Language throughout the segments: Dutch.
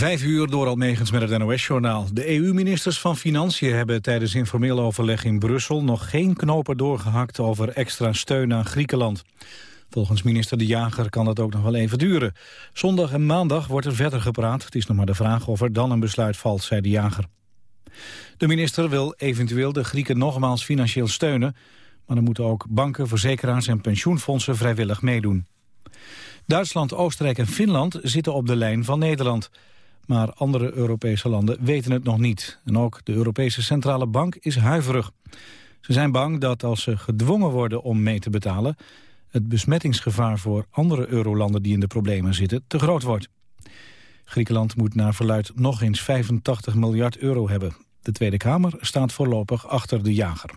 Vijf uur door Almegens met het NOS-journaal. De EU-ministers van Financiën hebben tijdens informeel overleg in Brussel... nog geen knopen doorgehakt over extra steun aan Griekenland. Volgens minister De Jager kan dat ook nog wel even duren. Zondag en maandag wordt er verder gepraat. Het is nog maar de vraag of er dan een besluit valt, zei De Jager. De minister wil eventueel de Grieken nogmaals financieel steunen... maar dan moeten ook banken, verzekeraars en pensioenfondsen vrijwillig meedoen. Duitsland, Oostenrijk en Finland zitten op de lijn van Nederland... Maar andere Europese landen weten het nog niet. En ook de Europese Centrale Bank is huiverig. Ze zijn bang dat als ze gedwongen worden om mee te betalen... het besmettingsgevaar voor andere eurolanden die in de problemen zitten te groot wordt. Griekenland moet naar verluid nog eens 85 miljard euro hebben. De Tweede Kamer staat voorlopig achter de jager.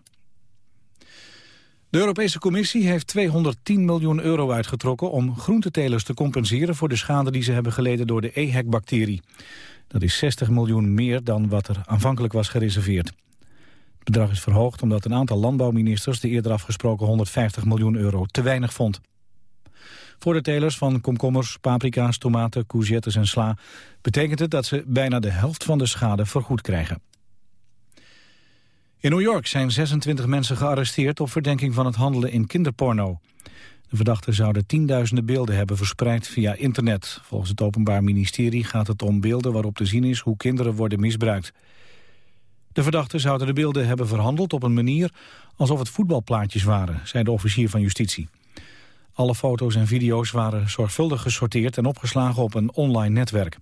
De Europese Commissie heeft 210 miljoen euro uitgetrokken om groentetelers te compenseren voor de schade die ze hebben geleden door de EHEC-bacterie. Dat is 60 miljoen meer dan wat er aanvankelijk was gereserveerd. Het bedrag is verhoogd omdat een aantal landbouwministers de eerder afgesproken 150 miljoen euro te weinig vond. Voor de telers van komkommers, paprika's, tomaten, courgettes en sla betekent het dat ze bijna de helft van de schade vergoed krijgen. In New York zijn 26 mensen gearresteerd op verdenking van het handelen in kinderporno. De verdachten zouden tienduizenden beelden hebben verspreid via internet. Volgens het Openbaar Ministerie gaat het om beelden waarop te zien is hoe kinderen worden misbruikt. De verdachten zouden de beelden hebben verhandeld op een manier alsof het voetbalplaatjes waren, zei de officier van justitie. Alle foto's en video's waren zorgvuldig gesorteerd en opgeslagen op een online netwerk.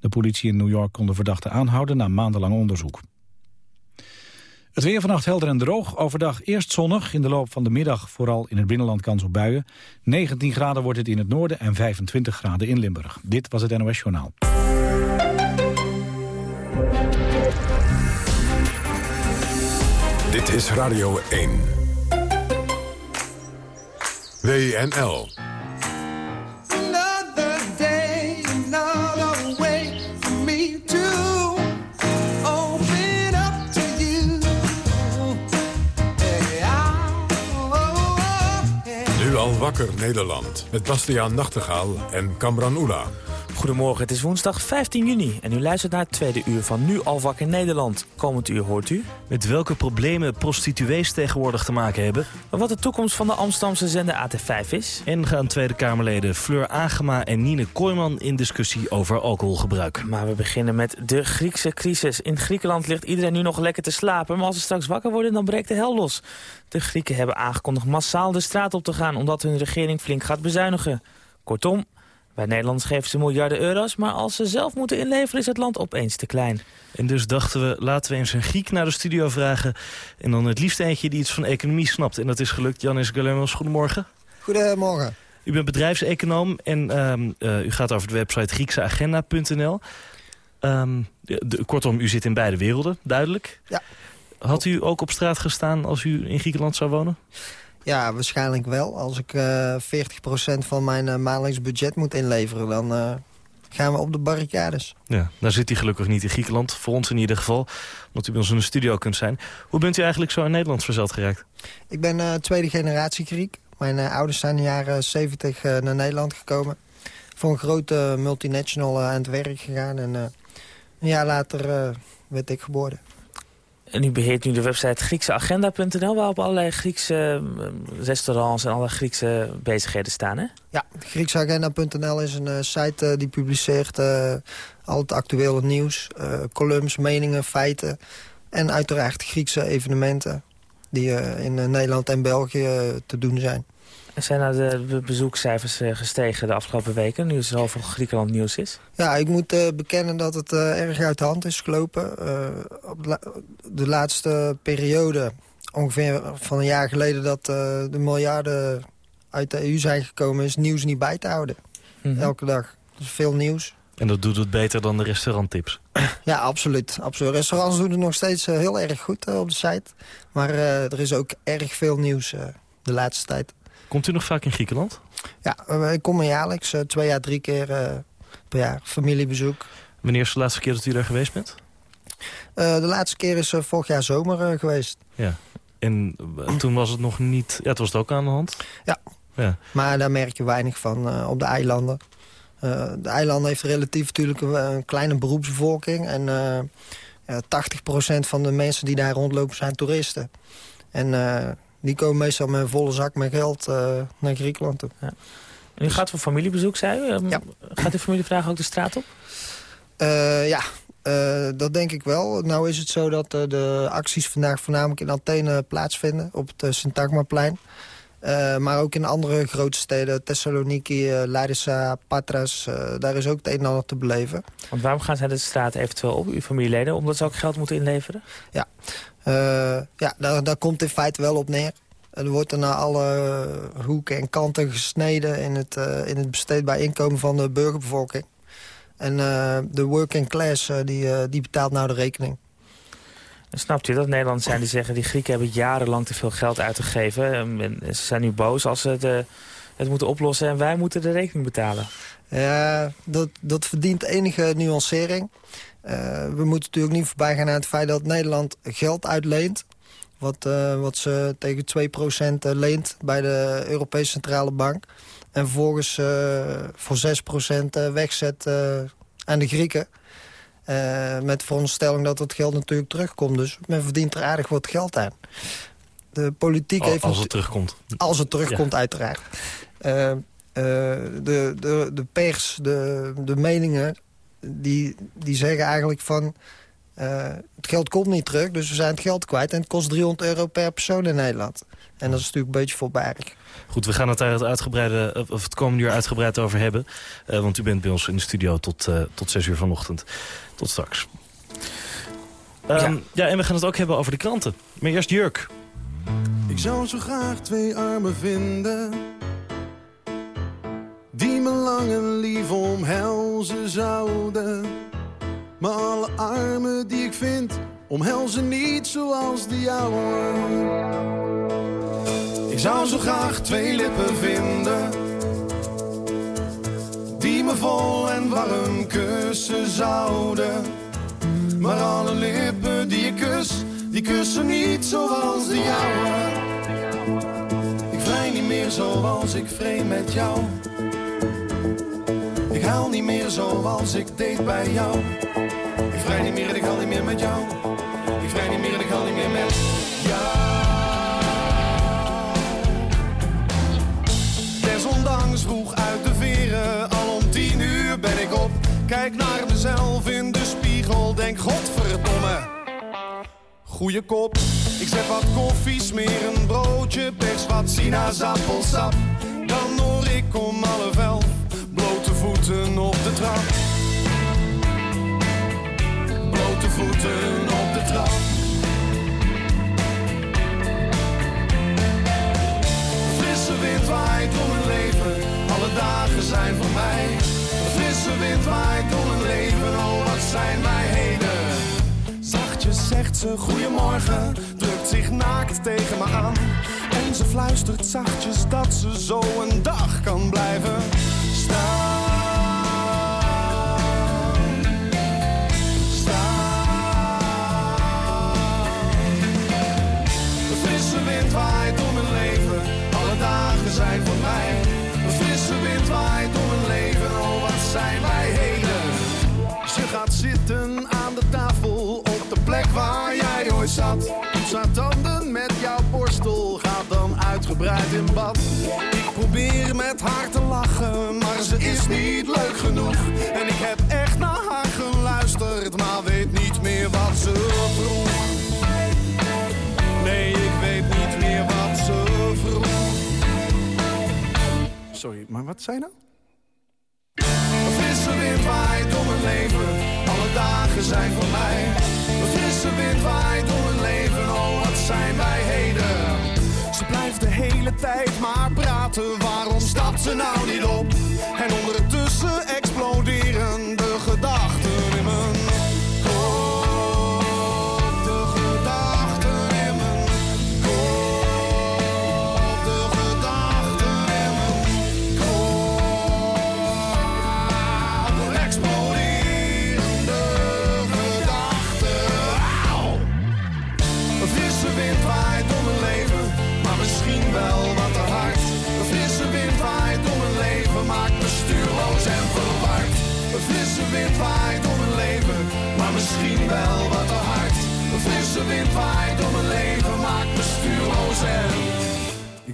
De politie in New York kon de verdachten aanhouden na maandenlang onderzoek. Het weer vannacht helder en droog. Overdag eerst zonnig. In de loop van de middag vooral in het binnenland kans op buien. 19 graden wordt het in het noorden en 25 graden in Limburg. Dit was het NOS Journaal. Dit is Radio 1. WNL. Wakker Nederland. Met Bastiaan Nachtegaal en Kamran Oela. Goedemorgen, het is woensdag 15 juni en u luistert naar het tweede uur van Nu al wakker Nederland. Komend uur hoort u... Met welke problemen prostituees tegenwoordig te maken hebben. Wat de toekomst van de Amsterdamse zender AT5 is. En gaan Tweede Kamerleden Fleur Agema en Nine Kooijman in discussie over alcoholgebruik. Maar we beginnen met de Griekse crisis. In Griekenland ligt iedereen nu nog lekker te slapen, maar als ze straks wakker worden dan breekt de hel los. De Grieken hebben aangekondigd massaal de straat op te gaan omdat hun regering flink gaat bezuinigen. Kortom, bij Nederland geven ze miljarden euro's, maar als ze zelf moeten inleveren is het land opeens te klein. En dus dachten we, laten we eens een Griek naar de studio vragen. En dan het liefst eentje die iets van economie snapt. En dat is gelukt. Janis Galemos, goedemorgen. Goedemorgen. U bent bedrijfseconoom en ehm, eh, u gaat over de website griekseagenda.nl. Um, kortom, u zit in beide werelden, duidelijk. Ja. Had u ook op straat gestaan als u in Griekenland zou wonen? Ja, waarschijnlijk wel. Als ik uh, eh, 40% van mijn uh, maandelijks budget moet inleveren... dan uh, gaan we op de barricades. Ja, daar zit hij gelukkig niet in Griekenland. Voor ons in ieder geval. Omdat u bij ons in de studio kunt zijn. Hoe bent u eigenlijk zo in Nederland verzeld geraakt? Ik ben tweede generatie Griek. Mijn ouders zijn in de jaren 70 naar Nederland gekomen. Voor een grote multinational aan het werk gegaan. En een jaar later werd ik geboren. En u beheert nu de website griekseagenda.nl... waarop allerlei Griekse eh, restaurants en alle Griekse bezigheden staan, hè? Ja, griekseagenda.nl is een uh, site uh, die publiceert al het actuele nieuws... columns, meningen, feiten en uiteraard Griekse evenementen... die in Nederland en België te doen zijn. Zijn nou de bezoekcijfers eh, gestegen de afgelopen weken, nu er zoveel Griekenland nieuws is? Ja, ik moet uh, bekennen dat het uh, erg uit de hand is gelopen. op de laatste periode, ongeveer van een jaar geleden... dat de miljarden uit de EU zijn gekomen, is nieuws niet bij te houden. Mhm. Elke dag. Dus veel nieuws. En dat doet het beter dan de restauranttips? Ja, absoluut. absoluut. Restaurants doen het nog steeds heel erg goed op de site. Maar er is ook erg veel nieuws de laatste tijd. Komt u nog vaak in Griekenland? Ja, eh, ik kom jaarlijks. Uh, twee jaar, drie keer uh, per jaar. Familiebezoek. Wanneer is de laatste keer dat u daar geweest bent? de laatste keer is vorig jaar zomer geweest. Ja. En toen was het nog niet... Ja, het was het ook aan de hand? Ja. ja. Maar daar merk je weinig van op de eilanden. de eilanden heeft relatief natuurlijk een, kleine beroepsbevolking. En ja, 80% van de mensen die daar rondlopen zijn toeristen. En die komen meestal met een volle zak met geld naar Griekenland toe. Ja. En u gaat voor familiebezoek, zei u? Ehm, ja. Gaat uw familie ook de straat op? ja, uh, dat denk ik wel. Nou is het zo dat uh, de acties vandaag voornamelijk in Athene plaatsvinden... op het Syntagmaplein. maar ook in andere grote steden, Thessaloniki, Larissa, Patras... daar is ook het een en ander te beleven. Want waarom gaan zij de straat eventueel op, uw familieleden? Omdat ze ook geld moeten inleveren? Ja, ja daar, daar komt in feite wel op neer. Er wordt er naar alle hoeken en kanten gesneden... in het, in het besteedbaar inkomen van de burgerbevolking. En uh, de working class, die, die betaalt nou de rekening. Snapt u dat Nederlanders zijn die zeggen... die Grieken hebben jarenlang te veel geld uitgegeven. En ze zijn nu boos als ze het, het moeten oplossen... en wij moeten de rekening betalen. Ja, dat, dat verdient enige nuancering. we moeten natuurlijk niet voorbij gaan aan het feit dat Nederland geld uitleent. Wat, wat ze tegen 2% leent bij de Europese Centrale Bank. En vervolgens uh, voor 6% wegzet uh, aan de Grieken. Uh, met de veronderstelling dat het geld natuurlijk terugkomt. Dus men verdient er aardig wat geld aan. De politiek heeft... Als het terugkomt. Als het terugkomt, ja. uiteraard. De, de, de pers, de, de meningen, die, die zeggen eigenlijk van... het geld komt niet terug, dus we zijn het geld kwijt... en het kost 300 euro per persoon in Nederland. En dat is natuurlijk een beetje voorbarig. Goed, we gaan het daar het, uitgebreide, of het komende uur uitgebreid over hebben. Uh, want u bent bij ons in de studio tot, uh, tot 6 uur vanochtend. Tot straks. Um, ja. ja, en we gaan het ook hebben over de kranten. Maar eerst Jurk. Ik zou zo graag twee armen vinden... die me lang en lief omhelzen zouden. Maar alle armen die ik vind, omhelzen niet zoals de jouwe. Ik zou zo graag twee lippen vinden Die me vol en warm kussen zouden Maar alle lippen die ik kus Die kussen niet zoals de jouwe Ik vrij niet meer zoals ik vreemd met jou haal niet meer zoals ik deed bij jou Ik vrij niet meer en ik haal niet meer met jou Ik vrij niet meer en ik haal niet meer met jou desondanks vroeg uit de veren. Al om tien uur ben ik op. Kijk naar mezelf in de spiegel. Denk, godverdomme. Goeie kop. Ik zet wat koffie, smeer een broodje. Pers wat sinaasappelsap. Dan hoor ik om alle elf. Voeten op de trap. Blote voeten op de trap. frisse wind waait door mijn leven. Alle dagen zijn voor mij. Frisse wind waait door mijn leven. Oh, wat zijn wij heden. Zachtjes zegt ze goeiemorgen. Drukt zich naakt tegen me aan. En ze fluistert zachtjes dat ze zo een dag kan blijven staan. Zijn voor mij. Een frisse wind waait door mijn leven, oh wat zijn wij heden. Ze gaat zitten aan de tafel op de plek waar jij ooit zat. Haar tanden met jouw borstel, gaat dan uitgebreid in bad. Ik probeer met haar te lachen, maar ze is niet leuk genoeg. En ik heb echt Maar wat zei nou? Een frisse wind waait door mijn leven, alle dagen zijn voor mij. Een frisse wind waait door mijn leven, oh wat zijn wij heden. Ze blijft de hele tijd maar praten, waarom stapt ze nou niet op? En ondertussen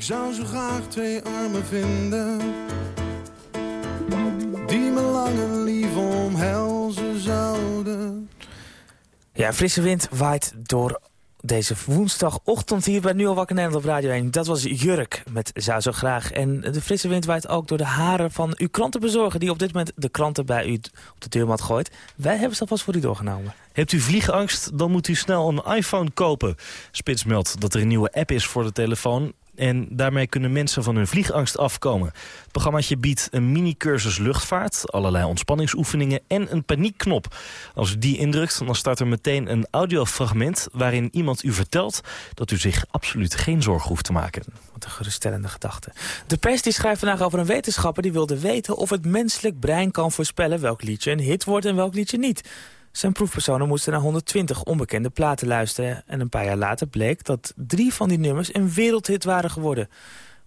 zou zo graag twee armen vinden Die me lang en lief omhelzen zouden Ja, frisse wind waait door deze woensdagochtend hier bij Nu al wakker Nederland op Radio 1. Dat was Jurk met Zou zo graag. En de frisse wind waait ook door de haren van uw krantenbezorger... die op dit moment de kranten bij u op de deurmat gooit. Wij hebben ze alvast voor u doorgenomen. Hebt u vliegangst, dan moet u snel een iPhone kopen. Spits meldt dat er een nieuwe app is voor de telefoon. En daarmee kunnen mensen van hun vliegangst afkomen. Het programmaatje biedt een mini-cursus luchtvaart, allerlei ontspanningsoefeningen en een paniekknop. Als u die indrukt, dan start er meteen een audiofragment waarin iemand u vertelt dat u zich absoluut geen zorgen hoeft te maken. Wat een geruststellende gedachte. De pers die schrijft vandaag over een wetenschapper die wilde weten of het menselijk brein kan voorspellen welk liedje een hit wordt en welk liedje niet. Zijn proefpersonen moesten naar 120 onbekende platen luisteren... en een paar jaar later bleek dat drie van die nummers een wereldhit waren geworden.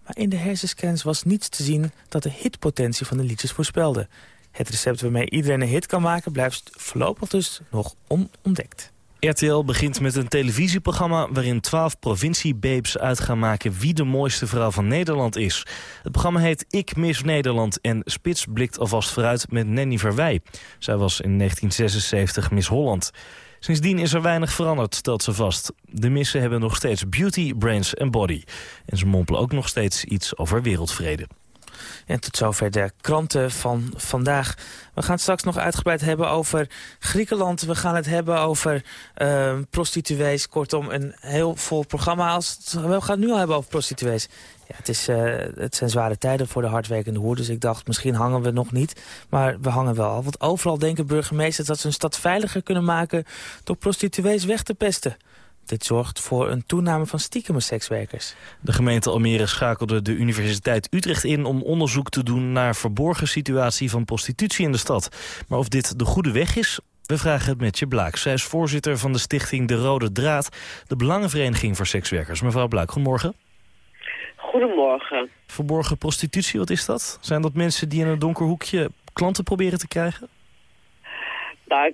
Maar in de hersenscans was niets te zien dat de hitpotentie van de liedjes voorspelde. Het recept waarmee iedereen een hit kan maken blijft voorlopig dus nog onontdekt. RTL begint met een televisieprogramma waarin twaalf provinciebabes uit gaan maken wie de mooiste vrouw van Nederland is. Het programma heet Ik mis Nederland en Spits blikt alvast vooruit met Nanny Verwij. Zij was in 1976 Miss Holland. Sindsdien is er weinig veranderd, stelt ze vast. De missen hebben nog steeds beauty, brains en body. En ze mompelen ook nog steeds iets over wereldvrede. En tot zover de kranten van vandaag. We gaan het straks nog uitgebreid hebben over Griekenland. We gaan het hebben over uh, prostituees. Kortom, een heel vol programma. Als we gaan het nu al hebben over prostituees. Ja, het, is, uh, het zijn zware tijden voor de hardwerkende hoer. Dus ik dacht, misschien hangen we nog niet. Maar we hangen wel. Want overal denken burgemeesters dat ze een stad veiliger kunnen maken... door prostituees weg te pesten. Dit zorgt voor een toename van stiekeme sekswerkers. De gemeente Almere schakelde de Universiteit Utrecht in... om onderzoek te doen naar verborgen situatie van prostitutie in de stad. Maar of dit de goede weg is, we vragen het met je Blaak. Zij is voorzitter van de stichting De Rode Draad... de Belangenvereniging voor Sekswerkers. Mevrouw Blaak, goedemorgen. Goedemorgen. Verborgen prostitutie, wat is dat? Zijn dat mensen die in een donker hoekje klanten proberen te krijgen? Nou,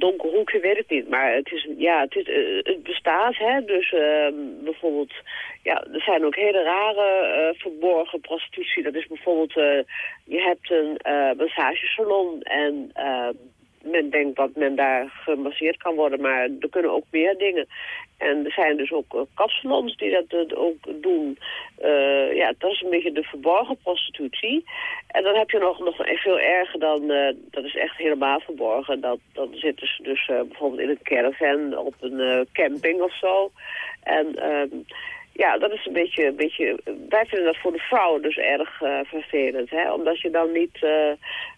donker hoekje weet ik niet, maar het, is, ja, het, is, het bestaat. Hè? Dus uh, bijvoorbeeld, ja, er zijn ook hele rare uh, verborgen prostitutie. Dat is bijvoorbeeld, uh, je hebt een massagesalon en men denkt dat men daar gemasseerd kan worden, maar er kunnen ook meer dingen. En er zijn dus ook uh, kapsalons die dat uh, ook doen. Uh, ja, dat is een beetje de verborgen prostitutie. En dan heb je nog, nog veel erger dan, dat is echt helemaal verborgen. Dat, dan zitten ze dus bijvoorbeeld in een caravan op een camping of zo. En ehm, ja, dat is een beetje, een beetje... Wij vinden dat voor de vrouwen dus erg uh, vervelend, hè. Omdat je dan niet... Uh,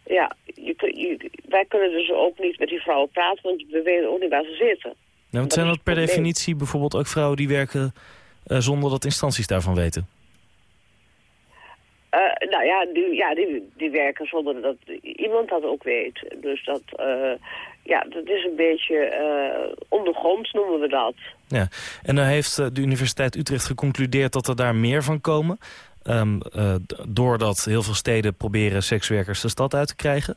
ja, je, je, wij kunnen dus ook niet met die vrouwen praten, want we weten ook niet waar ze zitten. Nou, wat zijn dat per definitie bijvoorbeeld ook vrouwen die werken uh, zonder dat instanties daarvan weten? Uh, nou ja, die, ja die, die werken zonder dat iemand dat ook weet. Dus dat, uh, ja, dat is een beetje uh, ondergronds noemen we dat. Ja, en dan heeft de Universiteit Utrecht geconcludeerd dat er daar meer van komen. Um, doordat heel veel steden proberen sekswerkers de stad uit te krijgen.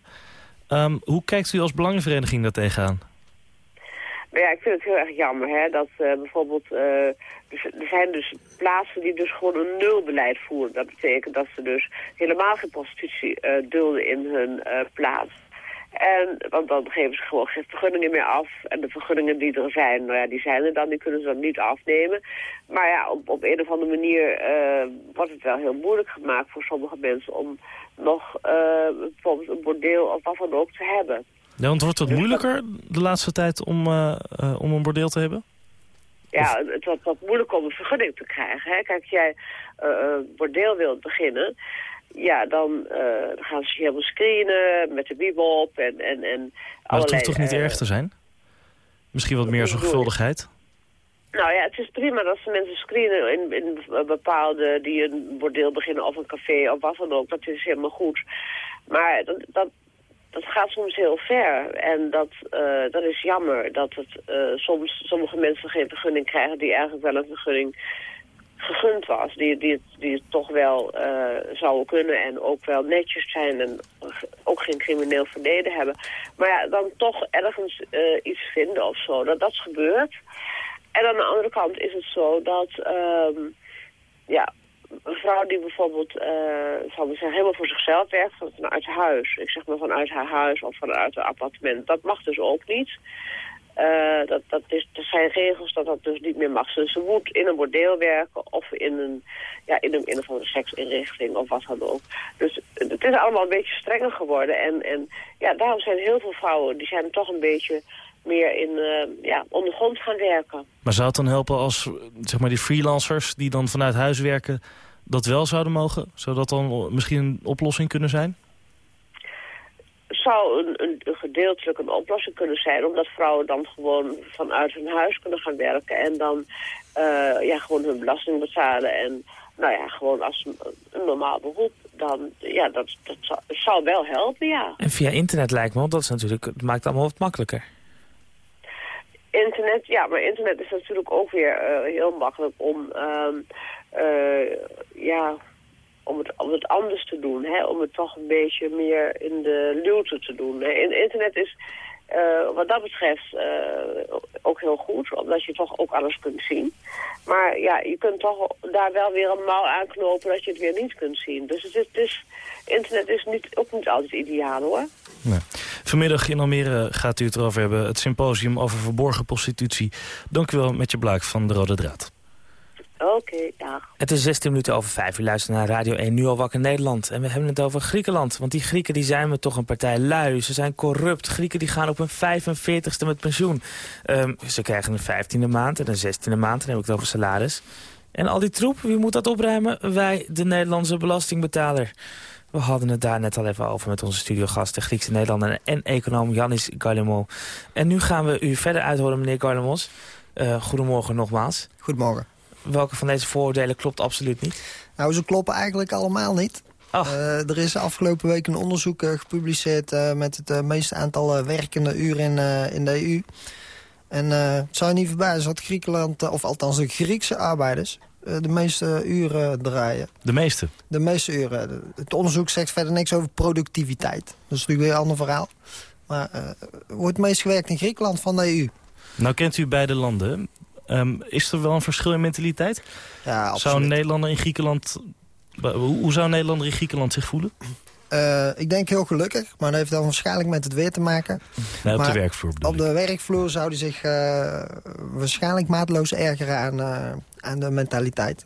Um, hoe kijkt u als belangenvereniging daar tegenaan? Maar ja, ik vind het heel erg jammer hè, dat uh, bijvoorbeeld... Uh, er zijn dus plaatsen die dus gewoon een nulbeleid voeren. Dat betekent dat ze dus helemaal geen prostitutie uh, dulden in hun plaats. En, want dan geven ze gewoon geen vergunningen meer af. En de vergunningen die er zijn, nou ja, die zijn er dan, die kunnen ze dan niet afnemen. Maar ja, op, op een of andere manier wordt het wel heel moeilijk gemaakt voor sommige mensen om nog bijvoorbeeld een bordeel of wat dan ook te hebben. Ja, want wordt het moeilijker de laatste tijd om, uh, uh, om een bordeel te hebben? Ja, het wordt wat moeilijker om een vergunning te krijgen. Hè? Kijk, als jij uh, een bordeel wilt beginnen... Ja, dan, dan gaan ze je helemaal screenen met de bibop en, en, en Maar het hoeft toch niet erg te zijn? Misschien wat meer zorgvuldigheid? Nou ja, het is prima dat ze mensen screenen in, in bepaalde die een bordeel beginnen of een café of wat dan ook. Dat is helemaal goed. Maar dat, dat, dat gaat soms heel ver. En dat, uh, dat is jammer dat het uh, soms sommige mensen geen vergunning krijgen die eigenlijk wel een vergunning gegund was. Die, die, die het toch wel uh, zouden kunnen en ook wel netjes zijn en ook geen crimineel verleden hebben. Maar ja, dan toch ergens uh, iets vinden of zo. Dat, dat is gebeurd. En aan de andere kant is het zo dat... Um, ja, een vrouw die bijvoorbeeld, uh, zal zeggen, helemaal voor zichzelf werkt vanuit huis. Ik zeg maar vanuit haar huis of vanuit haar appartement. Dat mag dus ook niet. Uh, dat, dat is, er zijn regels dat dat dus niet meer mag. Dus ze moet in een bordeel werken of in een, ja, in een, in een seksinrichting of wat dan ook. Dus het is allemaal een beetje strenger geworden. En, en ja, daarom zijn heel veel vrouwen, die zijn toch een beetje meer in, uh, ja, ondergrond gaan werken. Maar zou het dan helpen als zeg maar, die freelancers die dan vanuit huis werken... dat wel zouden mogen? Zou dat dan misschien een oplossing kunnen zijn? Zou een, een, een, gedeeltelijk een oplossing kunnen zijn... omdat vrouwen dan gewoon vanuit hun huis kunnen gaan werken... en dan uh, ja, gewoon hun belasting betalen. En nou ja, gewoon als een, normaal beroep. Dan, ja, dat, dat zou, zou, wel helpen, ja. En via internet lijkt me, want dat is natuurlijk, het maakt het allemaal wat makkelijker. Internet, ja, maar internet is natuurlijk ook weer uh, heel makkelijk om... Uh, ja, om het, om het anders te doen. Hè? Om het toch een beetje meer in de luwte te doen. Internet is uh, wat dat betreft uh, ook heel goed, omdat je toch ook alles kunt zien. Maar ja, je kunt toch daar wel weer een mouw aanknopen dat je het weer niet kunt zien. Dus het is, internet is niet, ook niet altijd ideaal hoor. Nee. Vanmiddag in Almere gaat u het erover hebben, het symposium over verborgen prostitutie. Dank u wel met je blaak van de Rode Draad. Oké, dag. Het is 16 minuten over 5. U luistert naar Radio 1, nu al wakker Nederland. En we hebben het over Griekenland. Want die Grieken die zijn we toch een partij lui. Ze zijn corrupt. Grieken die gaan op een 45ste met pensioen. Um, ze krijgen een 15e maand en een 16e maand. Dan heb ik het over salaris. En al die troep, wie moet dat opruimen? Wij, de Nederlandse belastingbetaler. We hadden het daar net al even over met onze studiogast... de Griekse Nederlander en econoom Yannis Gallimos. En nu gaan we u verder uithoren, meneer Gallimos. Uh, goedemorgen nogmaals. Goedemorgen welke van deze vooroordelen klopt absoluut niet? Nou, ze kloppen eigenlijk allemaal niet. Uh, er is afgelopen week een onderzoek uh, gepubliceerd... Uh, met het meeste aantal werkende uren in, in de EU. En het zou je niet verbazen dat Griekenland, of althans de Griekse arbeiders... de meeste uren draaien. De meeste? De meeste uren. Het onderzoek zegt verder niks over productiviteit. Dat is natuurlijk weer een ander verhaal. Maar er wordt het meest gewerkt in Griekenland van de EU. Nou kent u beide landen. Um, is er wel een verschil in mentaliteit? Ja, absoluut. Zou een Nederlander in Griekenland... Hoe zou een Nederlander in Griekenland zich voelen? Uh, ik denk heel gelukkig, maar dat heeft dan waarschijnlijk met het weer te maken. Nee, op de werkvloer Op de werkvloer zou hij zich uh, waarschijnlijk maatloos ergeren aan, uh, aan de mentaliteit.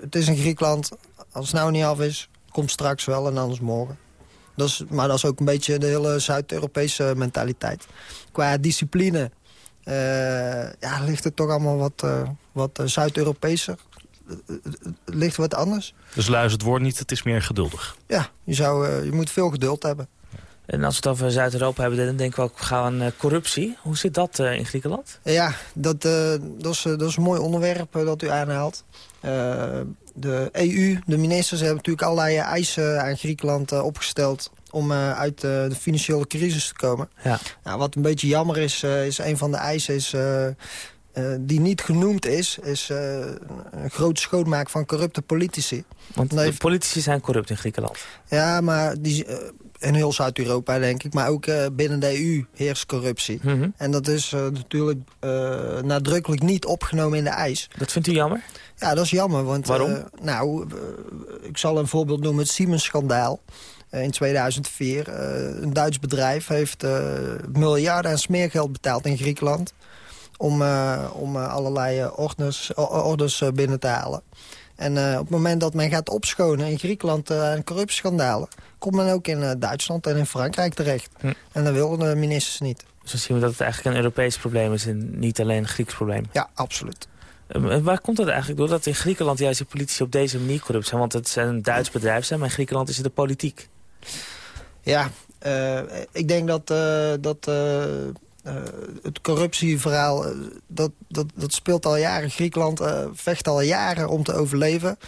het is een Griekenland, als het nou niet af is, komt straks wel en anders morgen. Dat is, maar dat is ook een beetje de hele Zuid-Europese mentaliteit. Qua discipline ja, ligt het toch allemaal wat, uh, wat uh, Zuid-Europese. ligt wat anders. Dus luister het woord niet, het is meer geduldig. Ja, je, zou, je moet veel geduld hebben. En als we het over Zuid-Europa hebben, dan denken we ook gaan aan corruptie. Hoe zit dat in Griekenland? Ja, dat, dat, is, dat is een mooi onderwerp dat u aanhaalt. de EU, de ministers hebben natuurlijk allerlei eisen aan Griekenland opgesteld om uh, uit uh, de financiële crisis te komen. Ja. Nou, wat een beetje jammer is, uh, is een van de eisen is, die niet genoemd is... is een grote schoonmaak van corrupte politici. Want de politici zijn corrupt in Griekenland? Ja, maar die, in heel Zuid-Europa denk ik. Maar ook binnen de EU heerst corruptie. Mm -hmm. En dat is natuurlijk nadrukkelijk niet opgenomen in de eis. Dat vindt u jammer? Ja, dat is jammer. Want, Waarom? nou, ik zal een voorbeeld noemen, het Siemens-schandaal. Eh, in 2004. Eh, een Duits bedrijf heeft eh, miljarden aan smeergeld betaald in Griekenland... om, om allerlei orders, orders binnen te halen. En op het moment dat men gaat opschonen in Griekenland aan corruptieschandalen... komt men ook in Duitsland en in Frankrijk terecht. Hm. En dat willen de ministers niet. Zo zien we dat het eigenlijk een Europees probleem is en niet alleen een Grieks probleem. Ja, absoluut. Uh, waar komt dat eigenlijk door dat in Griekenland juist de politici op deze manier corrupt zijn? Want het zijn een Duits bedrijf, zijn, maar in Griekenland is het de politiek. Ja, uh, ik denk dat, uh, dat uh, het corruptieverhaal, dat, dat, dat speelt al jaren. Griekenland vecht al jaren om te overleven.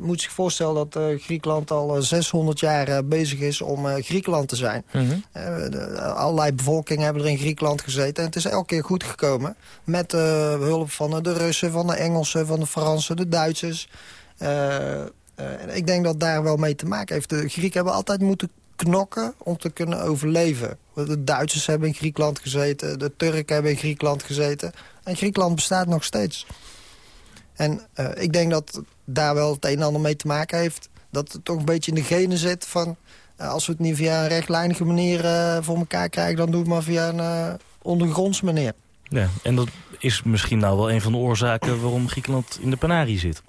moet zich voorstellen dat Griekenland al 600 jaar bezig is om Griekenland te zijn. Mhm. allerlei bevolkingen hebben er in Griekenland gezeten. En het is elke keer goed gekomen. Met hulp van de Russen, van de Engelsen, van de Fransen, de Duitsers. Ik denk dat daar wel mee te maken heeft. De Grieken hebben altijd moeten knokken om te kunnen overleven. De Duitsers hebben in Griekenland gezeten, de Turken hebben in Griekenland gezeten. En Griekenland bestaat nog steeds. En uh, ik denk dat daar wel het een en ander mee te maken heeft. Dat het toch een beetje in de genen zit van... Uh, als we het niet via een rechtlijnige manier voor elkaar krijgen... dan doe het maar via een ondergronds manier. Ja, en dat is misschien nou wel een van de oorzaken... waarom Griekenland in de panarie zit.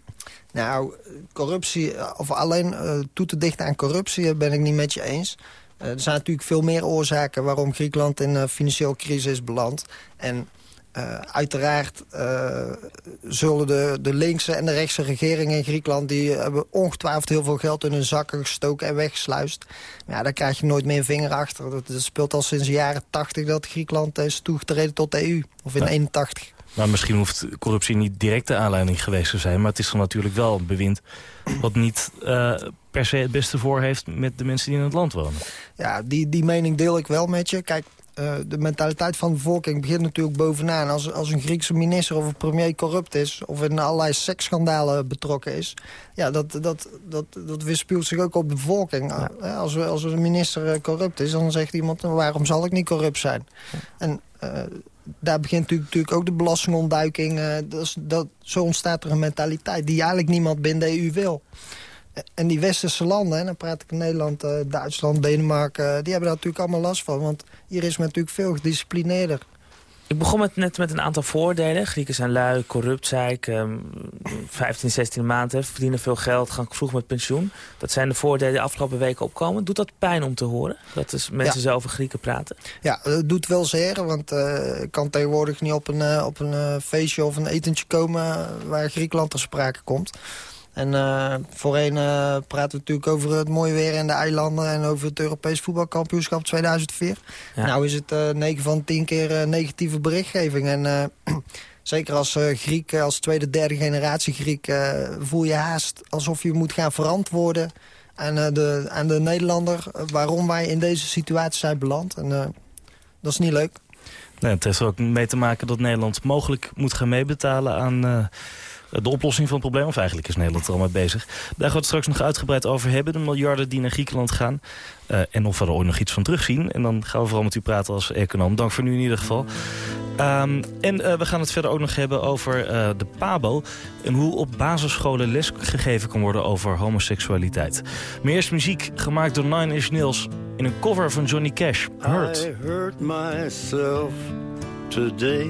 Nou, corruptie, of alleen uh, toe te dichten aan corruptie... ben ik niet met je eens. Uh, er zijn natuurlijk veel meer oorzaken waarom Griekenland in een financiële crisis is beland. En uh, uiteraard zullen de, de linkse en de rechtse regeringen in Griekenland... die hebben ongetwijfeld heel veel geld in hun zakken gestoken en weggesluist. Maar ja, daar krijg je nooit meer een vinger achter. Dat, speelt al sinds de jaren 80 dat Griekenland is toegetreden tot de EU. Of in ja. 81. Maar misschien hoeft corruptie niet direct de aanleiding geweest te zijn. Maar het is dan natuurlijk wel een bewind wat niet uh, per se het beste voor heeft met de mensen die in het land wonen. Ja, die, die mening deel ik wel met je. Kijk, uh, de mentaliteit van de bevolking begint natuurlijk bovenaan. Als, als een Griekse minister of een premier corrupt is... of in allerlei seksschandalen betrokken is... ja, dat, dat, dat, dat weerspiegelt zich ook op de bevolking. Ja. Als, als een minister corrupt is, dan zegt iemand... waarom zal ik niet corrupt zijn? Ja. En uh, daar begint natuurlijk ook de belastingontduiking. Uh, dat, dat, zo ontstaat er een mentaliteit die eigenlijk niemand binnen de EU wil. En die westerse landen, en dan praat ik Nederland, uh, Duitsland, Denemarken... Uh, die hebben daar natuurlijk allemaal last van. Want hier is men natuurlijk veel gedisciplineerder. Ik begon met, net met een aantal voordelen. Grieken zijn lui, corrupt, zei ik. Um, 15, 16 maanden, verdienen veel geld, gaan vroeg met pensioen. Dat zijn de voordelen die de afgelopen weken opkomen. Doet dat pijn om te horen? Dat is mensen ja. zo over Grieken praten? Ja, dat doet wel zeer. Want uh, ik kan tegenwoordig niet op een, uh, op een uh, feestje of een etentje komen... waar Griekenland ter sprake komt. En uh, voorheen uh, praten we natuurlijk over het mooie weer en de eilanden... en over het Europees voetbalkampioenschap 2004. Ja. Nou is het uh, 9 van 10 keer negatieve berichtgeving. En zeker als Griek, als tweede, derde generatie Griek... voel je haast alsof je moet gaan verantwoorden aan, de, aan de Nederlander... waarom wij in deze situatie zijn beland. En dat is niet leuk. Nee, het heeft er ook mee te maken dat Nederland mogelijk moet gaan meebetalen aan de oplossing van het probleem. Of eigenlijk is Nederland er al mee bezig. Daar gaan we het straks nog uitgebreid over hebben. De miljarden die naar Griekenland gaan. Uh, en of we er ooit nog iets van terugzien. En dan gaan we vooral met u praten als econoom. Dank voor nu in ieder geval. Um, en uh, we gaan het verder ook nog hebben over uh, de PABO. En hoe op basisscholen les gegeven kan worden over homoseksualiteit. Maar muziek gemaakt door Nine Inch Nails. In een cover van Johnny Cash. Hurt. I hurt myself today.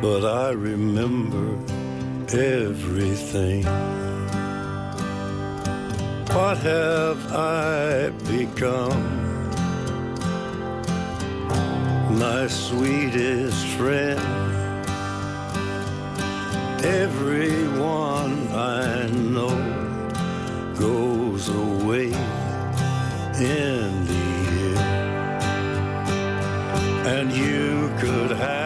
but I remember everything. What have I become? My sweetest friend. Everyone I know goes away in the end. And you could have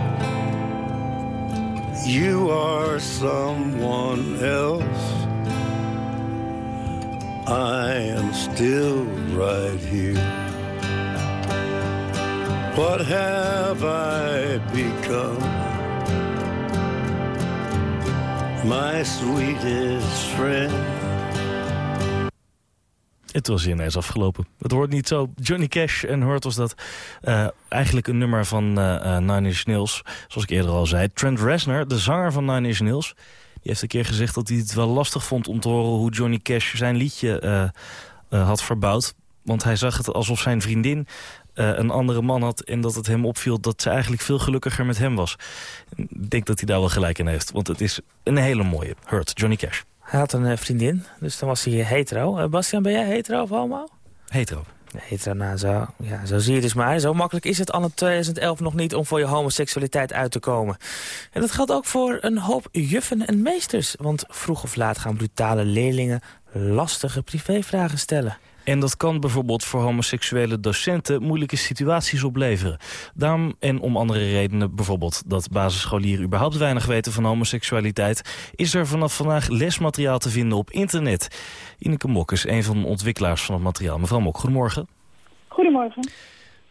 You are someone else. I am still right here. What have I become? My sweetest friend. Het was ineens afgelopen. Het wordt niet zo. Johnny Cash en hoort was dat uh, eigenlijk een nummer van uh, Nine Inch Nails. Zoals ik eerder al zei. Trent Reznor, de zanger van Nine Inch Nails... die heeft een keer gezegd dat hij het wel lastig vond om te horen... hoe Johnny Cash zijn liedje had verbouwd. Want hij zag het alsof zijn vriendin een andere man had... en dat het hem opviel dat ze eigenlijk veel gelukkiger met hem was. Ik denk dat hij daar wel gelijk in heeft. Want het is een hele mooie. Hurt, Johnny Cash. Hij had een vriendin, dus dan was hij hetero. Uh, Bastiaan, ben jij hetero of homo? Hetero. Hetero, nou zo, ja, zo zie je dus maar. Zo makkelijk is het al in 2011 nog niet om voor je homoseksualiteit uit te komen. En dat geldt ook voor een hoop juffen en meesters. Want vroeg of laat gaan brutale leerlingen lastige privévragen stellen. En dat kan bijvoorbeeld voor homoseksuele docenten moeilijke situaties opleveren. Daarom en om andere redenen, bijvoorbeeld dat basisscholieren überhaupt weinig weten van homoseksualiteit, is er vanaf vandaag lesmateriaal te vinden op internet. Ineke Mok is een van de ontwikkelaars van het materiaal. Mevrouw Mok, goedemorgen. Goedemorgen.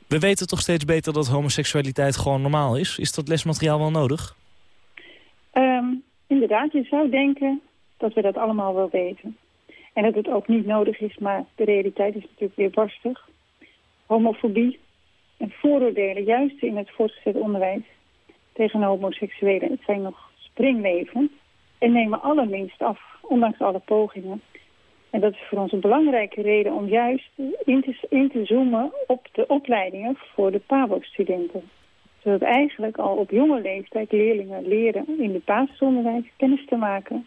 We weten toch steeds beter dat homoseksualiteit gewoon normaal is. Is dat lesmateriaal wel nodig? Um, inderdaad, je zou denken dat we dat allemaal wel weten. En dat het ook niet nodig is, maar de realiteit is natuurlijk weer barstig. Homofobie en vooroordelen, juist in het voortgezet onderwijs tegen homoseksuelen, zijn nog springleven en nemen allerminst af, ondanks alle pogingen. En dat is voor ons een belangrijke reden om juist in te, in te zoomen op de opleidingen voor de PABO-studenten. Zodat eigenlijk al op jonge leeftijd leerlingen leren in het basisonderwijs kennis te maken.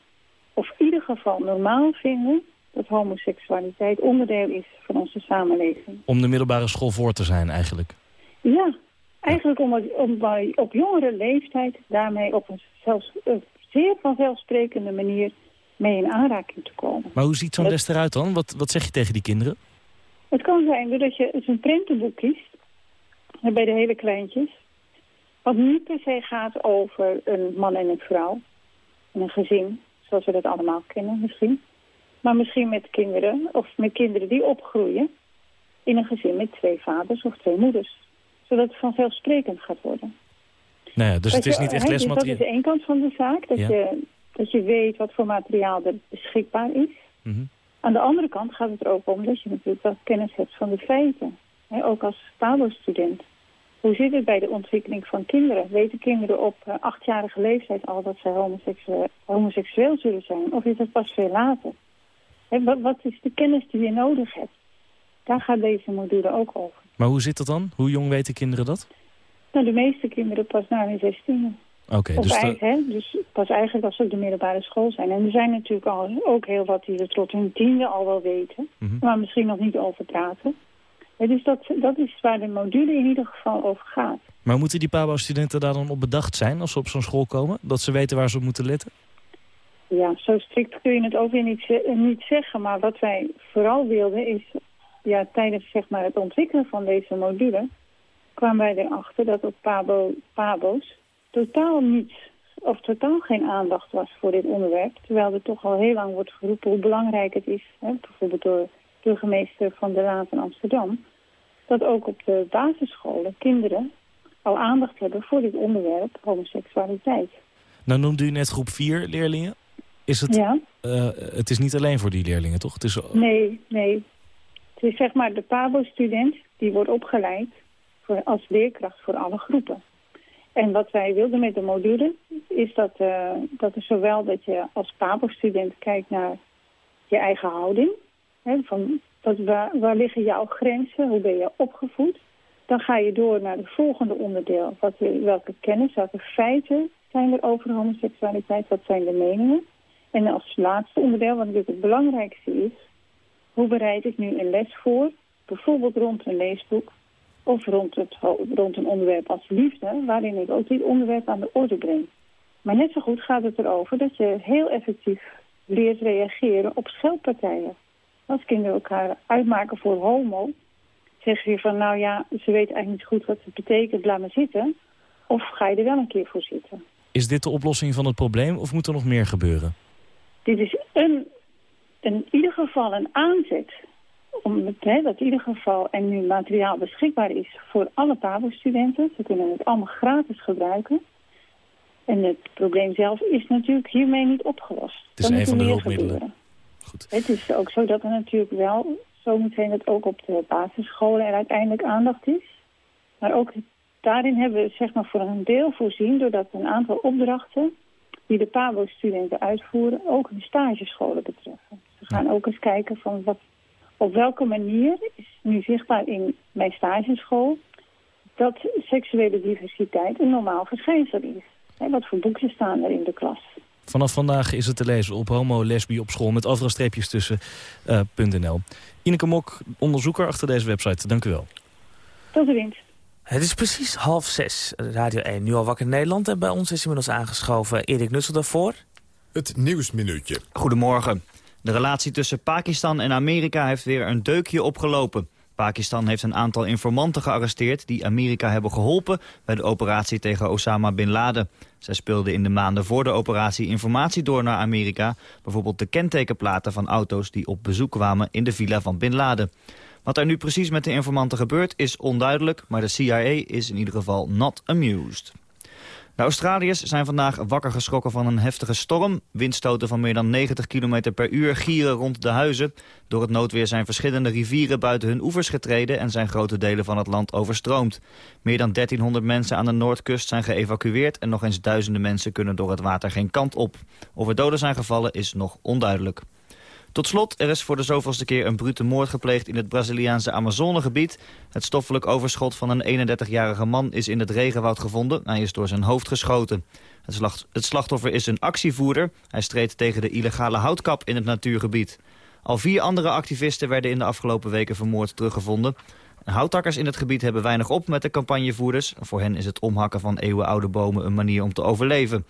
Of in ieder geval normaal vinden dat homoseksualiteit onderdeel is van onze samenleving. Om de middelbare school voor te zijn eigenlijk? Ja, eigenlijk om, om op jongere leeftijd daarmee op een, zelfs, een zeer vanzelfsprekende manier mee in aanraking te komen. Maar hoe ziet zo'n les eruit dan? Wat, wat zeg je tegen die kinderen? Het kan zijn dat je een prentenboek kiest, bij de hele kleintjes, wat niet per se gaat over een man en een vrouw, en een gezin, zoals we dat allemaal kennen misschien. Maar misschien met kinderen, of met kinderen die opgroeien in een gezin met twee vaders of twee moeders. Zodat het vanzelfsprekend gaat worden. Nou ja, dus het is niet echt lesmateriaal. Dat is één kant van de zaak, dat, je, dat je weet wat voor materiaal er beschikbaar is. Mm Aan de andere kant gaat het er ook om dat je natuurlijk wel kennis hebt van de feiten. ook als PABO-student. Hoe zit het bij de ontwikkeling van kinderen? Weten kinderen op uh, achtjarige leeftijd al dat zij homoseksueel, homoseksueel zullen zijn? Of is dat pas veel later? Wat, wat is de kennis die je nodig hebt? Daar gaat deze module ook over. Maar hoe zit dat dan? Hoe jong weten kinderen dat? Nou, de meeste kinderen pas na hun zestiende. Oké, dus, de... dus pas eigenlijk als ze op de middelbare school zijn. En er zijn natuurlijk al, ook heel wat die er tot hun tiende al wel weten. Mhm. Maar misschien nog niet over praten. dus dat, dat is waar de module in ieder geval over gaat. Maar moeten die PABO-studenten daar dan op bedacht zijn als ze op zo'n school komen? Dat ze weten waar ze op moeten letten? Ja, zo strikt kun je het ook weer niet, niet zeggen. Maar wat wij vooral wilden is, ja, tijdens zeg maar, het ontwikkelen van deze module... kwamen wij erachter dat op Pabo, Pabo's totaal niets of totaal geen aandacht was voor dit onderwerp. Terwijl er toch al heel lang wordt geroepen hoe belangrijk het is, hè, bijvoorbeeld door burgemeester van de Raad in Amsterdam, dat ook op de basisscholen kinderen al aandacht hebben voor dit onderwerp homoseksualiteit. Nou noemde u net groep 4 leerlingen. Is het, ja. Uh, het is niet alleen voor die leerlingen, toch? Het is... Nee, nee. Het is zeg maar de PABO-student die wordt opgeleid voor, als leerkracht voor alle groepen. En wat wij wilden met de module is dat, uh, dat er zowel dat je als PABO-student kijkt naar je eigen houding. Hè, van wat, waar, waar liggen jouw grenzen? Hoe ben je opgevoed? Dan ga je door naar het volgende onderdeel. Wat, welke kennis, welke feiten zijn er over homoseksualiteit? Wat zijn de meningen? En als laatste onderdeel, wat natuurlijk het belangrijkste is... hoe bereid ik nu een les voor, bijvoorbeeld rond een leesboek... of rond, het, rond een onderwerp als liefde, waarin ik ook dit onderwerp aan de orde breng. Maar net zo goed gaat het erover dat je heel effectief leert reageren op scheldpartijen. Als kinderen elkaar uitmaken voor homo, zeggen ze van nou ja, ze weten eigenlijk niet goed wat het betekent, laat maar zitten. Of ga je er wel een keer voor zitten. Is dit de oplossing van het probleem of moet er nog meer gebeuren? Dit is een, in ieder geval een aanzet om het, hè, dat in ieder geval en nu materiaal beschikbaar is voor alle PABO-studenten. Ze kunnen het allemaal gratis gebruiken. En het probleem zelf is natuurlijk hiermee niet opgelost. Het is Dan een van de hulpmiddelen. gebeuren. Goed. Het is ook zo dat er natuurlijk wel zo meteen dat ook op de basisscholen er uiteindelijk aandacht is. Maar ook daarin hebben we zeg maar voor een deel voorzien... doordat een aantal opdrachten die de PABO-studenten uitvoeren... ook de stagescholen betreffen. Ze gaan ook eens kijken van wat, op welke manier is nu zichtbaar in mijn stageschool... dat seksuele diversiteit een normaal verschijnsel is. Hè, wat voor boeken staan er in de klas? Vanaf vandaag is het te lezen op homo, lesbi op school... met overal streepjes tussen eh, .nl. Ineke Mok, onderzoeker achter deze website. Dank u wel. Tot de winst. Het is precies half zes. Radio 1, nu al wakker Nederland. En bij ons is inmiddels aangeschoven Erik Nussel daarvoor. Het Nieuwsminuutje. Goedemorgen. De relatie tussen Pakistan en Amerika heeft weer een deukje opgelopen. Pakistan heeft een aantal informanten gearresteerd die Amerika hebben geholpen bij de operatie tegen Osama Bin Laden. Zij speelden in de maanden voor de operatie informatie door naar Amerika, bijvoorbeeld de kentekenplaten van auto's die op bezoek kwamen in de villa van Bin Laden. Wat er nu precies met de informanten gebeurt is onduidelijk, maar de CIA is in ieder geval not amused. De Australiërs zijn vandaag wakker geschrokken van een heftige storm. Windstoten van meer dan 90 km per uur gieren rond de huizen. Door het noodweer zijn verschillende rivieren buiten hun oevers getreden... en zijn grote delen van het land overstroomd. Meer dan 1300 mensen aan de noordkust zijn geëvacueerd... en nog eens duizenden mensen kunnen door het water geen kant op. Of er doden zijn gevallen is nog onduidelijk. Tot slot, er is voor de zoveelste keer een brute moord gepleegd in het Braziliaanse Amazonegebied. Het stoffelijk overschot van een 31-jarige man is in het regenwoud gevonden. Hij is door zijn hoofd geschoten. Het, slacht, het slachtoffer is een actievoerder. Hij streed tegen de illegale houtkap in het natuurgebied. Al vier andere activisten werden in de afgelopen weken vermoord teruggevonden. Houtakkers in het gebied hebben weinig op met de campagnevoerders. Voor hen is het omhakken van eeuwenoude bomen een manier om te overleven.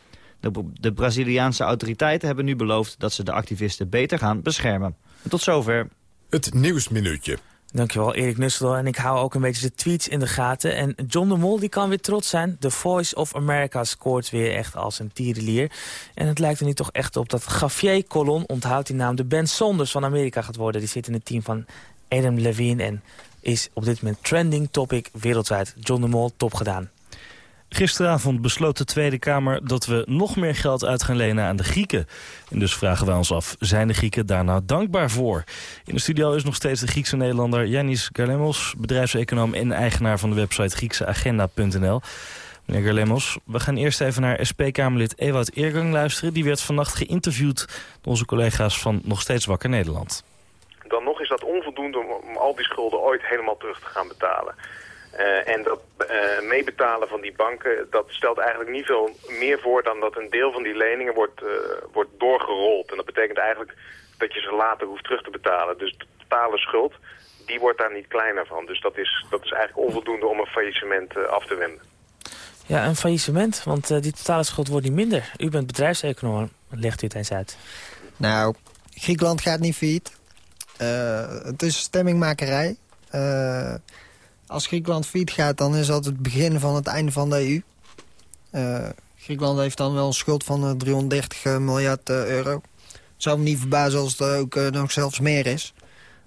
De, de Braziliaanse autoriteiten hebben nu beloofd dat ze de activisten beter gaan beschermen. En tot zover. Het Nieuwsminuutje. Dankjewel, Erik Nussel. En ik hou ook een beetje de tweets in de gaten. En John de Mol die kan weer trots zijn. The Voice of America scoort weer echt als een tierenlier. En het lijkt er nu toch echt op dat Gavier Colon, onthoudt die naam, de Ben Saunders van Amerika gaat worden. Die zit in het team van Adam Levine en is op dit moment trending topic wereldwijd. John de Mol, top gedaan. Gisteravond besloot de Tweede Kamer dat we nog meer geld uit gaan lenen aan de Grieken. En dus vragen wij ons af, zijn de Grieken daar nou dankbaar voor? In de studio is nog steeds de Griekse Nederlander Yannis Galemos... bedrijfseconoom en eigenaar van de website griekseagenda.nl. Meneer Galemos, we gaan eerst even naar SP-Kamerlid Ewout Eergang luisteren. Die werd vannacht geïnterviewd door onze collega's van Nog Steeds Wakker Nederland. Dan nog is dat onvoldoende om al die schulden ooit helemaal terug te gaan betalen. Uh, en dat uh, meebetalen van die banken, dat stelt eigenlijk niet veel meer voor dan dat een deel van die leningen wordt, uh, wordt doorgerold. En dat betekent eigenlijk dat je ze later hoeft terug te betalen. Dus de totale schuld, die wordt daar niet kleiner van. Dus dat is, dat is eigenlijk onvoldoende om een faillissement af te wenden. Ja, een faillissement, want die totale schuld wordt niet minder. U bent bedrijfseconoom, legt u het eens uit. Nou, Griekenland gaat niet failliet. het is stemmingmakerij. Als Griekenland failliet gaat, dan is dat het begin van het einde van de EU. Uh, Griekenland heeft dan wel een schuld van uh, 330 miljard uh, euro. Het zou me niet verbazen als het ook nog zelfs meer is.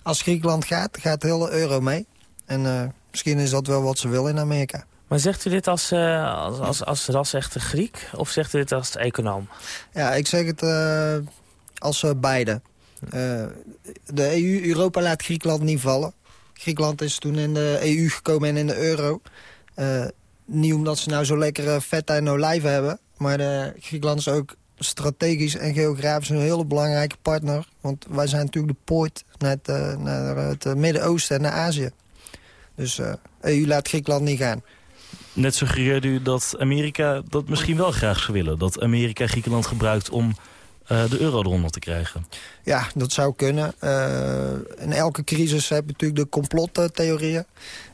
Als Griekenland gaat, gaat de hele euro mee. En misschien is dat wel wat ze willen in Amerika. Maar zegt u dit als, als, als, als ras-echte Griek of zegt u dit als econoom? Ja, ik zeg het als beide. de EU, Europa laat Griekenland niet vallen. Griekenland is toen in de EU gekomen en in de euro. Uh, niet omdat ze nou zo lekkere vet en olijven hebben. Maar de Griekenland is ook strategisch en geografisch een hele belangrijke partner. Want wij zijn natuurlijk de poort naar het, uh, naar het Midden-Oosten en naar Azië. Dus EU laat Griekenland niet gaan. Net suggereerde u dat Amerika dat misschien wel graag zou willen. Dat Amerika Griekenland gebruikt om eh, de euro eronder te krijgen? Ja, dat zou kunnen. Uh, in elke crisis heb je natuurlijk de complottheorieën.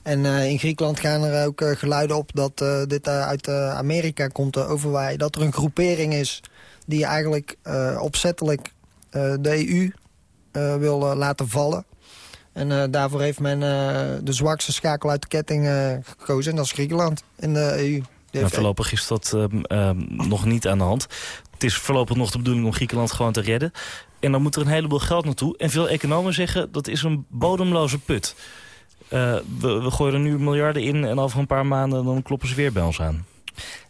En uh, in Griekenland gaan er ook geluiden op dat dit uit Amerika komt overwaaien. Dat er een groepering is die eigenlijk opzettelijk de EU wil laten vallen. En daarvoor heeft men de zwakste schakel uit de ketting gekozen. En dat is Griekenland in de EU. Nou, voorlopig is dat um, um, nog niet aan de hand. Het is voorlopig nog de bedoeling om Griekenland gewoon te redden. En dan moet er een heleboel geld naartoe. En veel economen zeggen dat is een bodemloze put. Uh, we, gooien er nu miljarden in en over een paar maanden dan kloppen ze weer bij ons aan.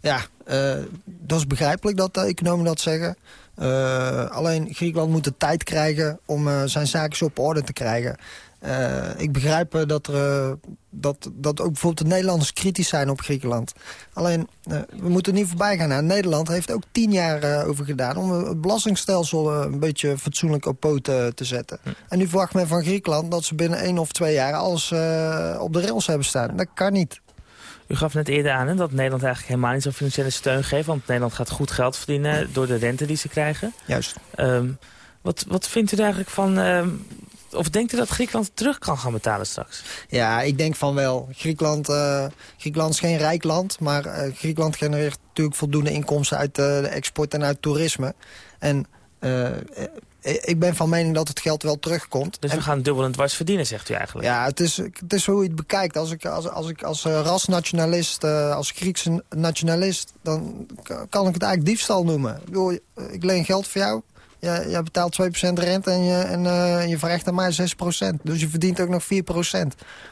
Ja, uh, dat is begrijpelijk dat de economen dat zeggen. Uh, alleen Griekenland moet de tijd krijgen om zijn zaken op orde te krijgen. Uh, ik begrijp uh, dat, er, uh, dat, dat ook bijvoorbeeld de Nederlanders kritisch zijn op Griekenland. Alleen, we moeten niet voorbij gaan. Nou, Nederland heeft ook tien jaar over gedaan... om het belastingstelsel een beetje fatsoenlijk op poten te zetten. Hm. En nu verwacht men van Griekenland dat ze binnen één of twee jaar... alles op de rails hebben staan. Dat kan niet. U gaf net eerder aan hè, dat Nederland eigenlijk helemaal niet zo'n financiële steun geeft. Want Nederland gaat goed geld verdienen door de rente die ze krijgen. Juist. Um, wat, wat vindt u eigenlijk van... Um, of denkt u dat Griekenland terug kan gaan betalen straks? Ja, ik denk van wel. Griekenland, uh, Griekenland is geen rijk land, maar uh, Griekenland genereert natuurlijk voldoende inkomsten uit uh, de export en uit toerisme. En ik ben van mening dat het geld wel terugkomt. Dus we gaan dubbel en dwars verdienen, zegt u eigenlijk? Ja, het is, het is hoe je het bekijkt. Als ik als, als, ik als rasnationalist, als Griekse nationalist... dan kan ik het eigenlijk diefstal noemen. Ik, bedoel, ik leen geld voor jou, ja, je betaalt 2% rente en je, en, uh, je verrecht aan maar 6%. Dus je verdient ook nog 4%.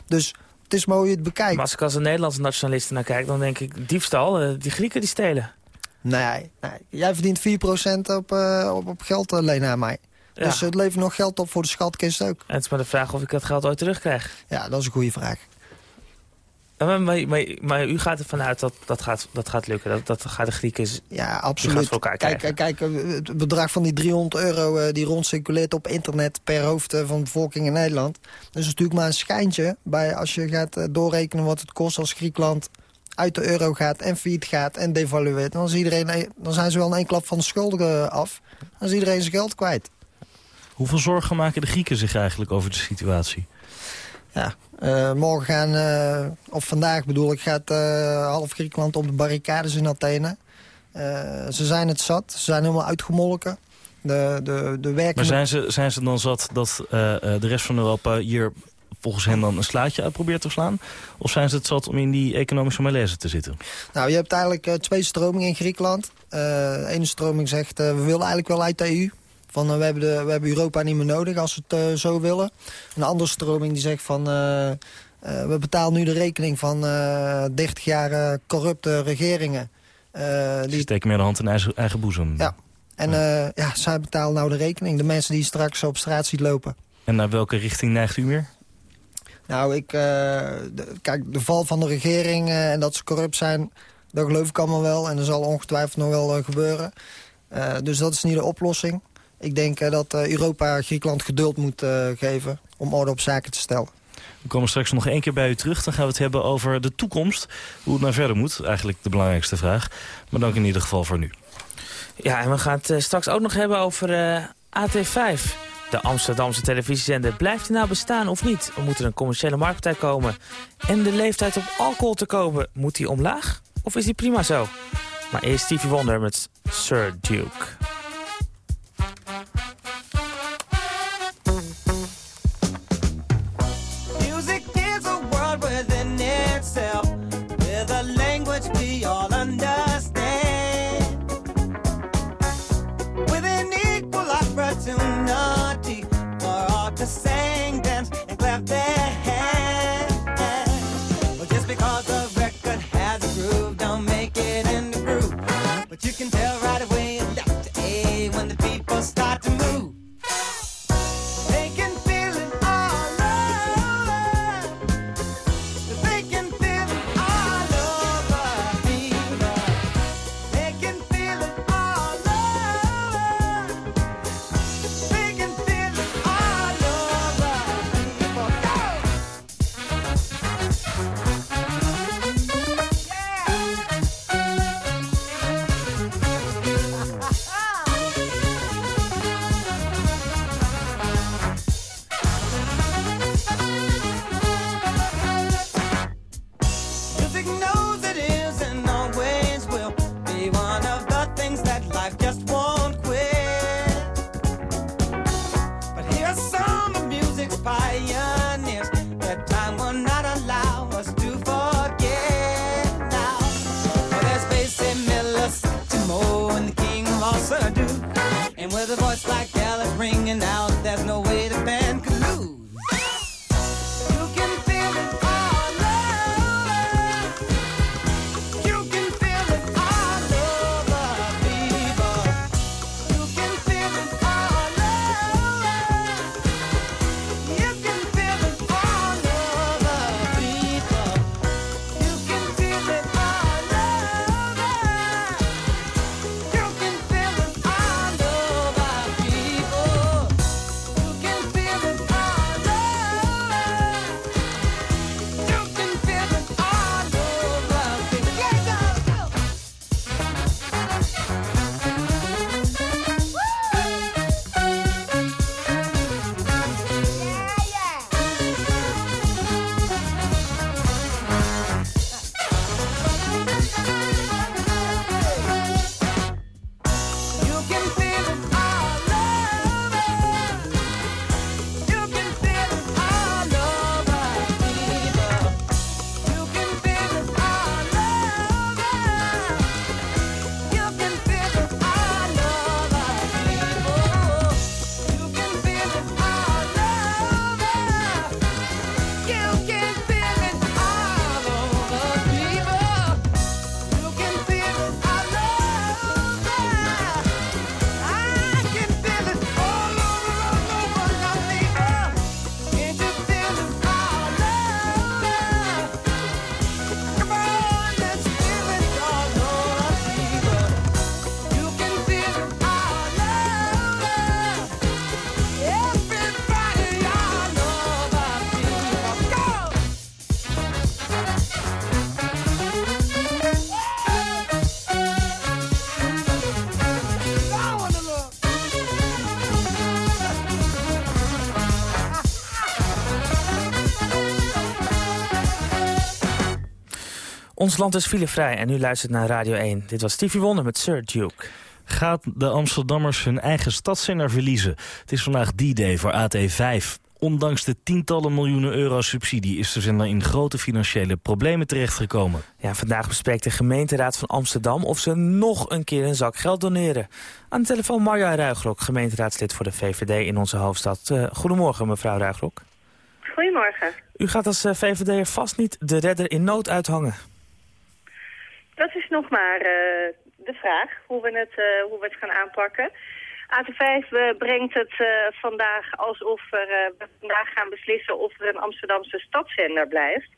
Dus het is mooi je het bekijkt. Maar als ik als een Nederlandse nationalist naar kijk, dan denk ik diefstal. Uh, die Grieken die stelen. Nee, nee. jij verdient 4% op, uh, op, op geld lenen aan mij. Ja. Dus het levert nog geld op voor de schatkist ook. En het is maar de vraag of ik dat geld ooit terugkrijg. Ja, dat is een goede vraag. Maar, maar, maar, maar, u gaat ervan uit dat dat gaat, dat gaat lukken. Dat, dat gaat de Grieken ja, absoluut. voor elkaar kijk, kijk, het bedrag van die 300 euro uh, die rondcirculeert op internet per hoofd uh, van de bevolking in Nederland. Dat is natuurlijk maar een schijntje bij als je gaat uh, doorrekenen wat het kost als Griekenland uit de euro gaat en failliet gaat en devalueert. Dan, is iedereen, dan zijn ze wel in één klap van de schulden af. Dan is iedereen zijn geld kwijt. Hoeveel zorgen maken de Grieken zich eigenlijk over de situatie? Ja, uh, morgen gaan, uh, of vandaag bedoel ik, gaat uh, half Griekenland op de barricades in Athene. ze zijn het zat, ze zijn helemaal uitgemolken. De, de, de. Maar zijn ze, zijn ze dan zat dat de rest van Europa hier volgens hen dan een slaatje uit probeert te slaan? Of zijn ze het zat om in die economische malaise te zitten? Nou, je hebt eigenlijk twee stromingen in Griekenland. de ene stroming zegt, we willen eigenlijk wel uit de EU. Van, uh, we, hebben de, we hebben Europa niet meer nodig als we het uh, zo willen. Een andere stroming die zegt van... Uh, we betalen nu de rekening van 30 jaar corrupte regeringen. die steken meer de hand in eigen, eigen boezem. Ja, en ja. ja, zij betalen nou de rekening. De mensen die straks op straat ziet lopen. En naar welke richting neigt u meer? Nou, ik, de, kijk, de val van de regering en dat ze corrupt zijn... dat geloof ik allemaal wel. En dat zal ongetwijfeld nog wel gebeuren. dus dat is niet de oplossing. Ik denk uh, dat uh, Europa Griekenland geduld moet uh, geven om orde op zaken te stellen. We komen straks nog één keer bij u terug. Dan gaan we het hebben over de toekomst. Hoe het nou verder moet. Eigenlijk de belangrijkste vraag. Maar dank in ieder geval voor nu. Ja, en we gaan het straks ook nog hebben over AT5. De Amsterdamse televisiezender. Blijft die nou bestaan of niet? Of moet er een commerciële marktpartij komen? En de leeftijd om alcohol te kopen, moet die omlaag? Of is die prima zo? Maar eerst Stevie Wonder met Sir Duke. can tell right Ons land is filevrij en u luistert naar Radio 1. Dit was Stevie Wonder met Sir Duke. Gaat de Amsterdammers hun eigen stadszender verliezen? Het is vandaag D-Day voor AT5. Ondanks de tientallen miljoenen euro subsidie is de zender in grote financiële problemen terechtgekomen. Ja, vandaag bespreekt de gemeenteraad van Amsterdam of ze nog een keer een zak geld doneren. Aan de telefoon Marja Ruigrok, gemeenteraadslid voor de VVD in onze hoofdstad. Uh, goedemorgen mevrouw Ruigrok. Goedemorgen. U gaat als uh, VVD'er vast niet de redder in nood uithangen. Dat is nog maar uh, de vraag, hoe we het, hoe we het gaan aanpakken. AT5 brengt het vandaag alsof er, we vandaag gaan beslissen of er een Amsterdamse stadszender blijft.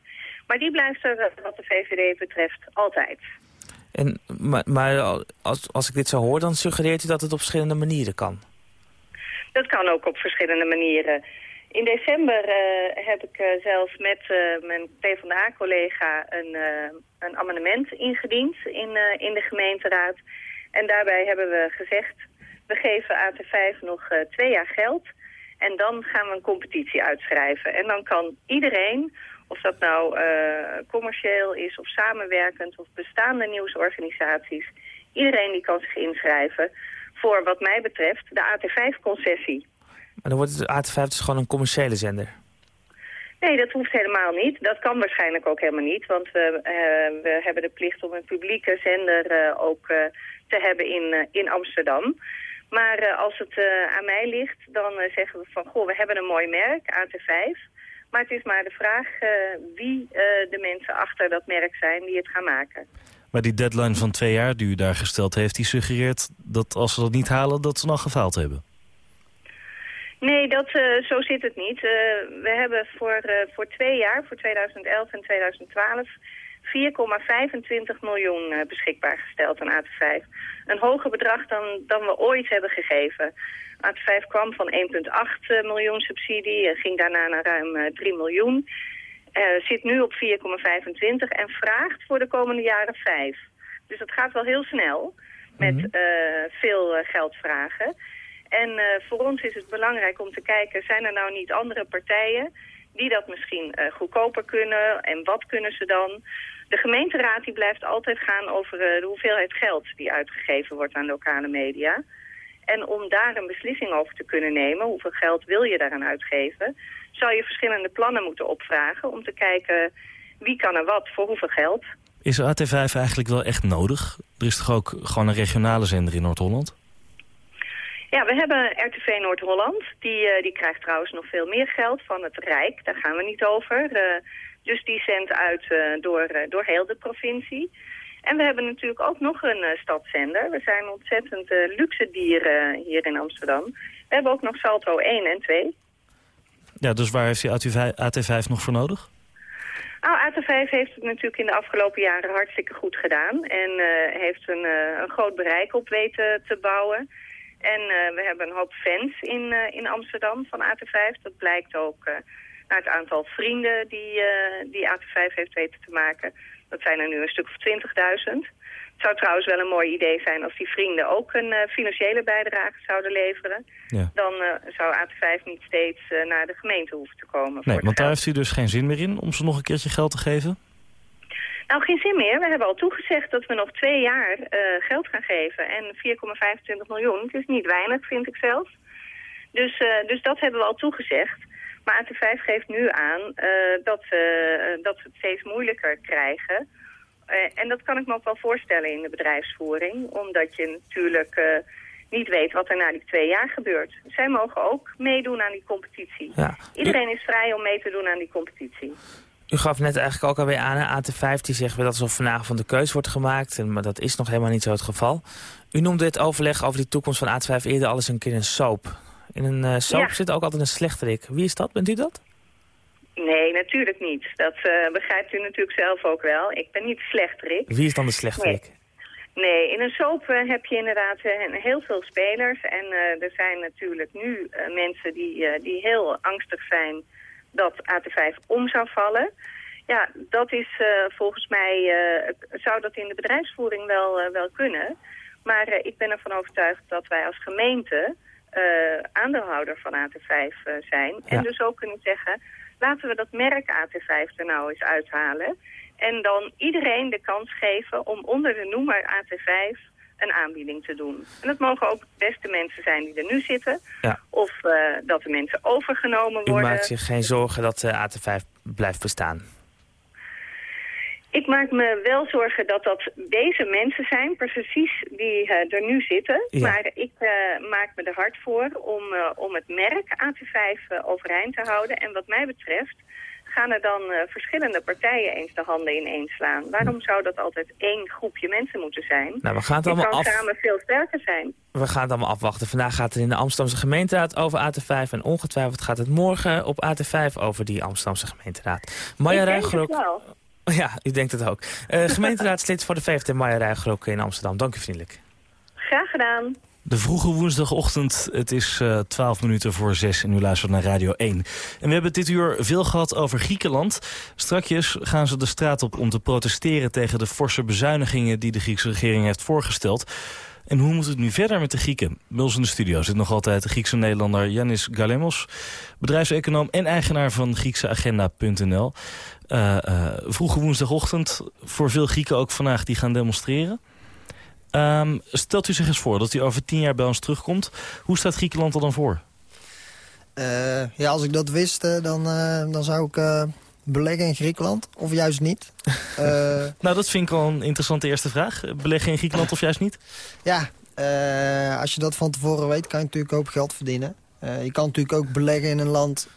Maar die blijft er wat de VVD betreft altijd. En, maar maar als, als ik dit zo hoor, dan suggereert u dat het op verschillende manieren kan? Dat kan ook op verschillende manieren. In december uh, heb ik zelfs met mijn PvdA-collega een, een amendement ingediend in, in de gemeenteraad. En daarbij hebben we gezegd we geven AT5 nog twee jaar geld en dan gaan we een competitie uitschrijven. En dan kan iedereen, of dat nou commercieel is of samenwerkend of bestaande nieuwsorganisaties, iedereen die kan zich inschrijven voor wat mij betreft de AT5-concessie. Maar dan wordt de AT5 dus gewoon een commerciële zender? Nee, dat hoeft helemaal niet. Dat kan waarschijnlijk ook helemaal niet. Want we, uh, we hebben de plicht om een publieke zender uh, ook uh, te hebben in, in Amsterdam. Maar uh, als het uh, aan mij ligt, dan uh, zeggen we van... goh, we hebben een mooi merk, AT5. Maar het is maar de vraag wie de mensen achter dat merk zijn die het gaan maken. Maar die deadline van twee jaar die u daar gesteld heeft... die suggereert dat als ze dat niet halen, dat ze nog gefaald hebben. Nee, dat, zo zit het niet. we hebben voor, voor twee jaar, voor 2011 en 2012... 4,25 miljoen beschikbaar gesteld aan AT5. Een hoger bedrag dan, dan we ooit hebben gegeven. AT5 kwam van 1,8 miljoen subsidie, ging daarna naar ruim uh, 3 miljoen. Zit nu op 4,25 en vraagt voor de komende jaren 5. Dus dat gaat wel heel snel met mm -hmm. veel geld En voor ons is het belangrijk om te kijken, zijn er nou niet andere partijen die dat misschien goedkoper kunnen en wat kunnen ze dan? De gemeenteraad die blijft altijd gaan over uh, de hoeveelheid geld die uitgegeven wordt aan lokale media. En om daar een beslissing over te kunnen nemen, hoeveel geld wil je daaraan uitgeven, zou je verschillende plannen moeten opvragen om te kijken wie kan er wat voor hoeveel geld. Is AT5 eigenlijk wel echt nodig? Er is toch ook gewoon een regionale zender in Noord-Holland? Ja, we hebben RTV Noord-Holland. Die, uh, die krijgt trouwens nog veel meer geld van het Rijk. Daar gaan we niet over. Uh, dus die zendt uit uh, door, door heel de provincie. En we hebben natuurlijk ook nog een stadszender. We zijn ontzettend luxe dieren hier in Amsterdam. We hebben ook nog Salto 1 en 2. Ja, dus waar heeft u AT5 nog voor nodig? Nou, AT5 heeft het natuurlijk in de afgelopen jaren hartstikke goed gedaan. En heeft een, een groot bereik op weten te bouwen. En we hebben een hoop fans in, in Amsterdam van AT5. Dat blijkt ook naar het aantal vrienden die, uh, die AT5 heeft weten te maken. Dat zijn er nu een stuk of 20.000. Het zou trouwens wel een mooi idee zijn als die vrienden ook een uh, financiële bijdrage zouden leveren. Ja. Dan uh, zou AT5 niet steeds naar de gemeente hoeven te komen. Nee, want daar heeft u dus geen zin meer in om ze nog een keertje geld te geven? Nou, geen zin meer. We hebben al toegezegd dat we nog twee jaar geld gaan geven. En 4,25 miljoen, het is niet weinig, vind ik zelf. Dus, dus dat hebben we al toegezegd. Maar AT5 geeft nu aan uh, dat, ze, uh, dat ze het steeds moeilijker krijgen. En dat kan ik me ook wel voorstellen in de bedrijfsvoering. Omdat je natuurlijk niet weet wat er na die twee jaar gebeurt. Zij mogen ook meedoen aan die competitie. Ja. Iedereen is vrij om mee te doen aan die competitie. U gaf net eigenlijk ook alweer aan, AT5 die zegt dat alsof vanavond de keus wordt gemaakt. Maar dat is nog helemaal niet zo het geval. U noemde het overleg over die toekomst van AT5 eerder al eens een keer een soap. In een uh, soap ja. zit ook altijd een slechterik. Wie is dat? Bent u dat? Nee, natuurlijk niet. Dat uh, begrijpt u natuurlijk zelf ook wel. Ik ben niet slechterik. Wie is dan de slechterik? Nee. Nee, in een soap uh, heb je inderdaad uh, heel veel spelers. En uh, er zijn natuurlijk nu mensen die, die heel angstig zijn dat AT5 om zou vallen. Ja, dat is volgens mij, zou dat in de bedrijfsvoering wel, wel kunnen. Maar ik ben ervan overtuigd dat wij als gemeente aandeelhouder van AT5 uh, zijn. En dus ook kunnen zeggen, laten we dat merk AT5 er nou eens uithalen. En dan iedereen de kans geven om onder de noemer AT5 een aanbieding te doen. En dat mogen ook beste mensen zijn die er nu zitten. Ja. Of uh, dat de mensen overgenomen U worden. maakt zich geen zorgen dat de AT5 blijft bestaan? Ik maak me wel zorgen dat dat deze mensen zijn, precies die uh, er nu zitten. Ja. Maar ik uh, maak me er hard voor om, om het merk AT5 overeind te houden. En wat mij betreft gaan er dan verschillende partijen eens de handen ineen slaan. Waarom zou dat altijd één groepje mensen moeten zijn? Nou, we gaan het allemaal af... samen veel sterker zijn. We gaan het allemaal afwachten. Vandaag gaat het in de Amsterdamse gemeenteraad over AT5... en ongetwijfeld gaat het morgen op AT5 over die Amsterdamse gemeenteraad. Maya ik denk Ruigrok... het wel. Ja, u denkt het ook. Uh, gemeenteraadslid voor de VVD Maya Ruigrok in Amsterdam. Dank u vriendelijk. Graag gedaan. De vroege woensdagochtend, het is uh, 12 minuten voor 6 en u luistert naar Radio 1. En we hebben dit uur veel gehad over Griekenland. Strakjes gaan ze de straat op om te protesteren tegen de forse bezuinigingen die de Griekse regering heeft voorgesteld. En hoe moet het nu verder met de Grieken? Bij in de studio zit nog altijd de Griekse Nederlander Yannis Galemos... bedrijfseconoom en eigenaar van GriekseAgenda.nl. Uh, uh, vroege woensdagochtend, voor veel Grieken ook vandaag die gaan demonstreren. Um, stelt u zich eens voor dat u over tien jaar bij ons terugkomt. Hoe staat Griekenland er dan voor? Uh, ja, als ik dat wist, dan, dan zou ik beleggen in Griekenland. Of juist niet. nou, dat vind ik wel een interessante eerste vraag. Beleggen in Griekenland of juist niet? Ja, als je dat van tevoren weet, kan je natuurlijk ook geld verdienen. je kan natuurlijk ook beleggen in een land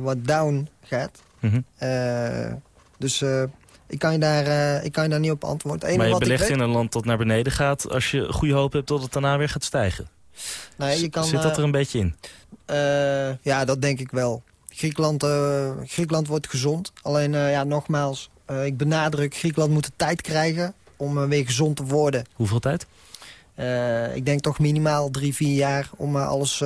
wat down gaat. Mm -hmm. uh, dus ik, kan je daar, uh, ik kan je daar niet op antwoorden. maar je wat belegt ik weet... in een land dat naar beneden gaat... als je goede hoop hebt dat het daarna weer gaat stijgen. Nee, je kan, Zit dat er een beetje in? ja, dat denk ik wel. Griekenland, Griekenland wordt gezond. Alleen, ja, nogmaals, ik benadruk... Griekenland moet de tijd krijgen om weer gezond te worden. Hoeveel tijd? ik denk toch minimaal drie, vier jaar om alles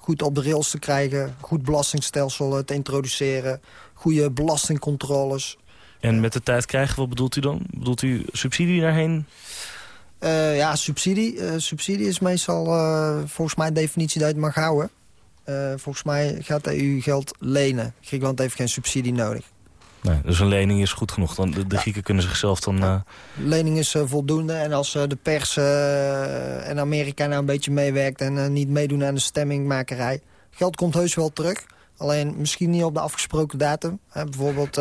goed op de rails te krijgen. Goed belastingstelsel te introduceren. Goede belastingcontroles. En met de tijd krijgen, wat bedoelt u dan? Bedoelt u subsidie daarheen? Uh, ja, subsidie. Uh, subsidie is meestal uh, volgens mij de definitie dat je het mag houden. volgens mij gaat de EU geld lenen. Griekenland heeft geen subsidie nodig. Nee, dus een lening is goed genoeg. Dan, de, de Grieken kunnen zichzelf dan... Ja. Lening is voldoende. En als de pers en Amerika nou een beetje meewerkt... en niet meedoen aan de stemmingmakerij... geld komt heus wel terug. Alleen misschien niet op de afgesproken datum. Bijvoorbeeld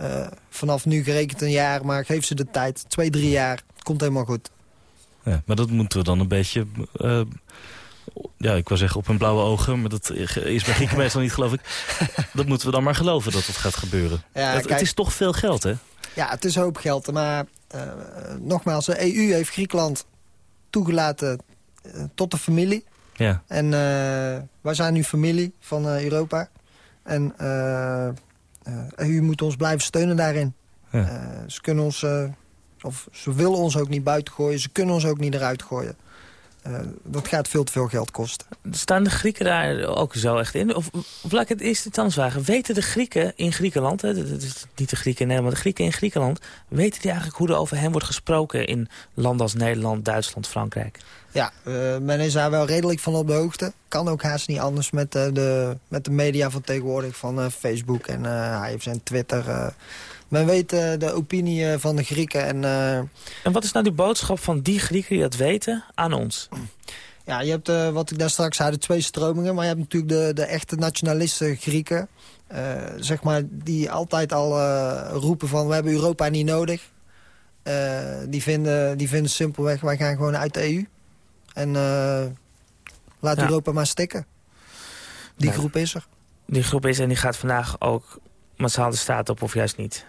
uh, uh, vanaf nu gerekend een jaar, maar geef ze de tijd. Twee, drie jaar. Komt helemaal goed. Ja, maar dat moeten we dan een beetje... Uh, ja, ik wil zeggen op hun blauwe ogen, maar dat is bij Grieken meestal niet, geloof ik. Dat moeten we dan maar geloven dat het gaat gebeuren. Ja, het, kijk, het is toch veel geld, hè? Ja, het is een hoop geld. Maar nogmaals, de EU heeft Griekenland toegelaten tot de familie. Ja. En wij zijn nu familie van Europa. En u moet ons blijven steunen daarin. Ja. ze kunnen ons, of ze willen ons ook niet buiten gooien. Ze kunnen ons ook niet eruit gooien. dat gaat veel te veel geld kosten. Staan de Grieken daar ook zo echt in? Of, of laat ik het eerst iets anders vragen. Weten de Grieken in Griekenland, hè, dat is niet de Grieken in Nederland, maar de Grieken in Griekenland... weten die eigenlijk hoe er over hen wordt gesproken in landen als Nederland, Duitsland, Frankrijk? Ja, uh, men is daar wel redelijk van op de hoogte. Kan ook haast niet anders met, uh, de, met de media van tegenwoordig. Van uh, Facebook en Hives en Twitter. men weet de opinie van de Grieken. En, en wat is nou die boodschap van die Grieken die dat weten aan ons? Ja, je hebt, wat ik daar straks zei, de twee stromingen. Maar je hebt natuurlijk de, de echte nationalisten Grieken. zeg maar, die altijd al roepen van we hebben Europa niet nodig. die, vinden, die vinden simpelweg, wij gaan gewoon uit de EU. En laat Ja. Europa maar stikken. Die Ja. groep is er. Die groep is en die gaat vandaag ook massaal de staat op of juist niet?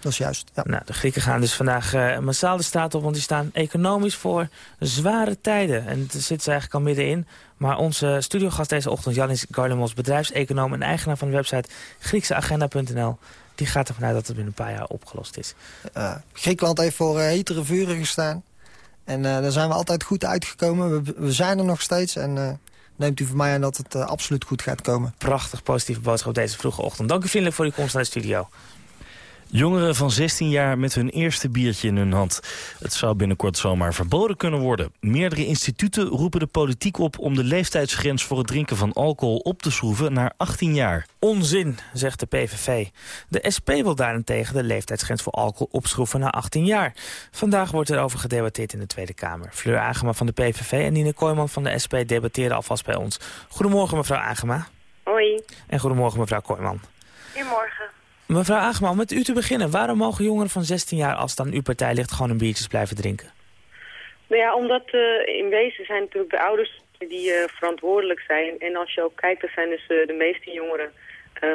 Dat is juist. Ja. Nou, de Grieken gaan dus vandaag eh, massaal de staat op, want die staan economisch voor zware tijden. En daar zitten ze eigenlijk al middenin. Maar onze studiogast deze ochtend, Janis Garlemos, bedrijfseconoom en eigenaar van de website griekseagenda.nl, die gaat ervan uit dat het binnen een paar jaar opgelost is. Uh, Griekenland heeft voor uh, hetere vuren gestaan. En uh, daar zijn we altijd goed uitgekomen. We, we zijn er nog steeds. En uh, neemt u van mij aan dat het uh, absoluut goed gaat komen. Prachtig positieve boodschap deze vroege ochtend. Dank u vriendelijk voor uw komst naar de studio. Jongeren van 16 jaar met hun eerste biertje in hun hand. Het zou binnenkort zomaar verboden kunnen worden. Meerdere instituten roepen de politiek op om de leeftijdsgrens voor het drinken van alcohol op te schroeven naar 18 jaar. Onzin, zegt de PVV. De SP wil daarentegen de leeftijdsgrens voor alcohol opschroeven naar 18 jaar. Vandaag wordt er over gedebatteerd in de Tweede Kamer. Fleur Agema van de PVV en Nina Kooijman van de SP debatteren alvast bij ons. Goedemorgen mevrouw Agema. Hoi. En goedemorgen mevrouw Kooijman. Goedemorgen. Mevrouw om met u te beginnen. Waarom mogen jongeren van 16 jaar, als dan uw partij ligt, gewoon een biertjes blijven drinken? Nou ja, omdat uh, in wezen zijn natuurlijk de ouders die uh, verantwoordelijk zijn. En als je ook kijkt, dan zijn dus uh, de meeste jongeren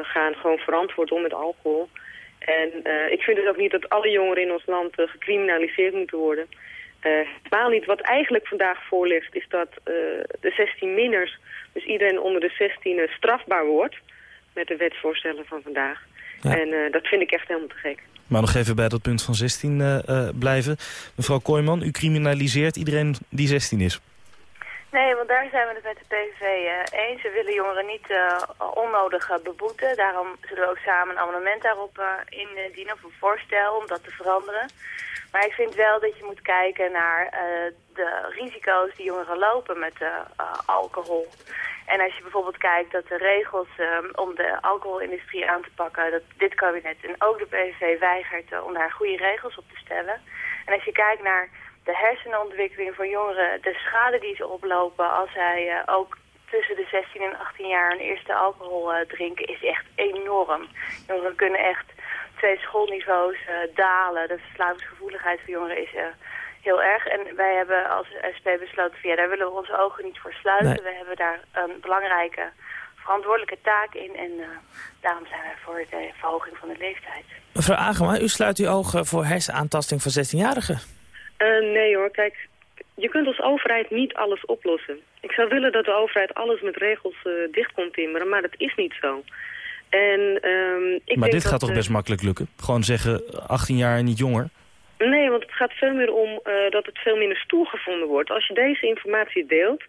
gaan gewoon verantwoord om met alcohol. En ik vind dus ook niet dat alle jongeren in ons land gecriminaliseerd moeten worden. Helemaal niet. Wat eigenlijk vandaag voor ligt, is dat de 16-minners, dus iedereen onder de 16 strafbaar wordt. Met de wetsvoorstellen van vandaag. En uh, dat vind ik echt helemaal te gek. Maar nog even bij dat punt van 16 uh, uh, blijven. Mevrouw Kooijman, u criminaliseert iedereen die 16 is. Nee, want daar zijn we het met de PVV eens. We willen jongeren niet onnodig beboeten. Daarom zullen we ook samen een amendement daarop indienen of een voorstel om dat te veranderen. Maar ik vind wel dat je moet kijken naar de risico's die jongeren lopen met alcohol. En als je bijvoorbeeld kijkt dat de regels um, om de alcoholindustrie aan te pakken... dat dit kabinet en ook de PVV weigert uh, om daar goede regels op te stellen. En als je kijkt naar de hersenontwikkeling van jongeren... de schade die ze oplopen als zij uh, ook tussen de 16 en 18 jaar een eerste alcohol uh, drinken... is echt enorm. Jongeren kunnen echt twee schoolniveaus dalen. De verslavingsgevoeligheid van jongeren is heel erg. En wij hebben als SP besloten, ja, daar willen we onze ogen niet voor sluiten. We hebben daar een belangrijke verantwoordelijke taak in. En uh, daarom zijn wij voor de verhoging van de leeftijd. Mevrouw Agema, u sluit uw ogen voor hersenaantasting van 16-jarigen. Uh, nee hoor, kijk, je kunt als overheid niet alles oplossen. Ik zou willen dat de overheid alles met regels uh, dicht timmeren, maar dat is niet zo. En, um, ik maar dit gaat toch best makkelijk lukken? Gewoon zeggen 18 jaar en niet jonger? Nee, want het gaat veel meer om dat het veel minder stoel gevonden wordt. Als je deze informatie deelt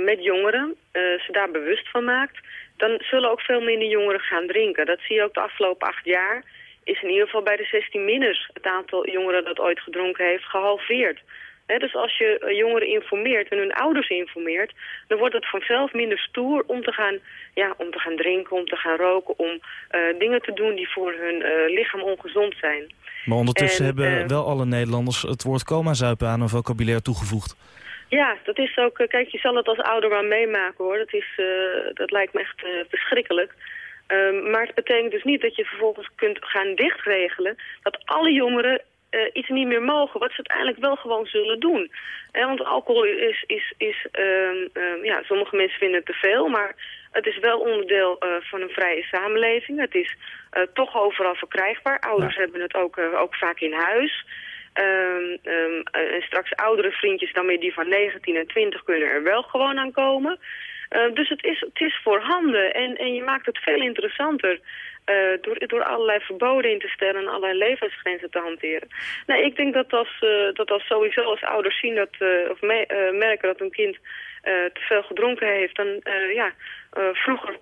met jongeren, ze daar bewust van maakt... dan zullen ook veel minder jongeren gaan drinken. Dat zie je ook de afgelopen acht jaar. Is in ieder geval bij de 16 minners het aantal jongeren dat ooit gedronken heeft gehalveerd. He, dus als je jongeren informeert en hun ouders informeert... dan wordt het vanzelf minder stoer om te gaan, ja, om te gaan drinken, om te gaan roken... om uh, dingen te doen die voor hun uh, lichaam ongezond zijn. Maar ondertussen en, hebben uh, wel alle Nederlanders het woord coma-zuipen aan hun vocabulaire toegevoegd. Ja, dat is ook... Kijk, je zal het als ouder wel meemaken, hoor. Dat, is, dat lijkt me echt verschrikkelijk. Um, maar het betekent dus niet dat je vervolgens kunt gaan dichtregelen... dat alle jongeren uh, iets niet meer mogen, wat ze uiteindelijk wel gewoon zullen doen. Eh, want alcohol is, is, is um, um, ja, sommige mensen vinden het te veel, maar het is wel onderdeel uh, van een vrije samenleving. Het is uh, toch overal verkrijgbaar. Ouders ja. hebben het ook, ook vaak in huis. Um, en straks oudere vriendjes dan meer die van 19 en 20 kunnen er wel gewoon aan komen. Uh, dus het is, het is voorhanden en, en je maakt het veel interessanter. Uh, door, door allerlei verboden in te stellen en allerlei levensgrenzen te hanteren. Nou, ik denk dat als, uh, dat als sowieso als ouders zien dat, uh, of me, merken dat een kind te veel gedronken heeft, dan ja, vroeger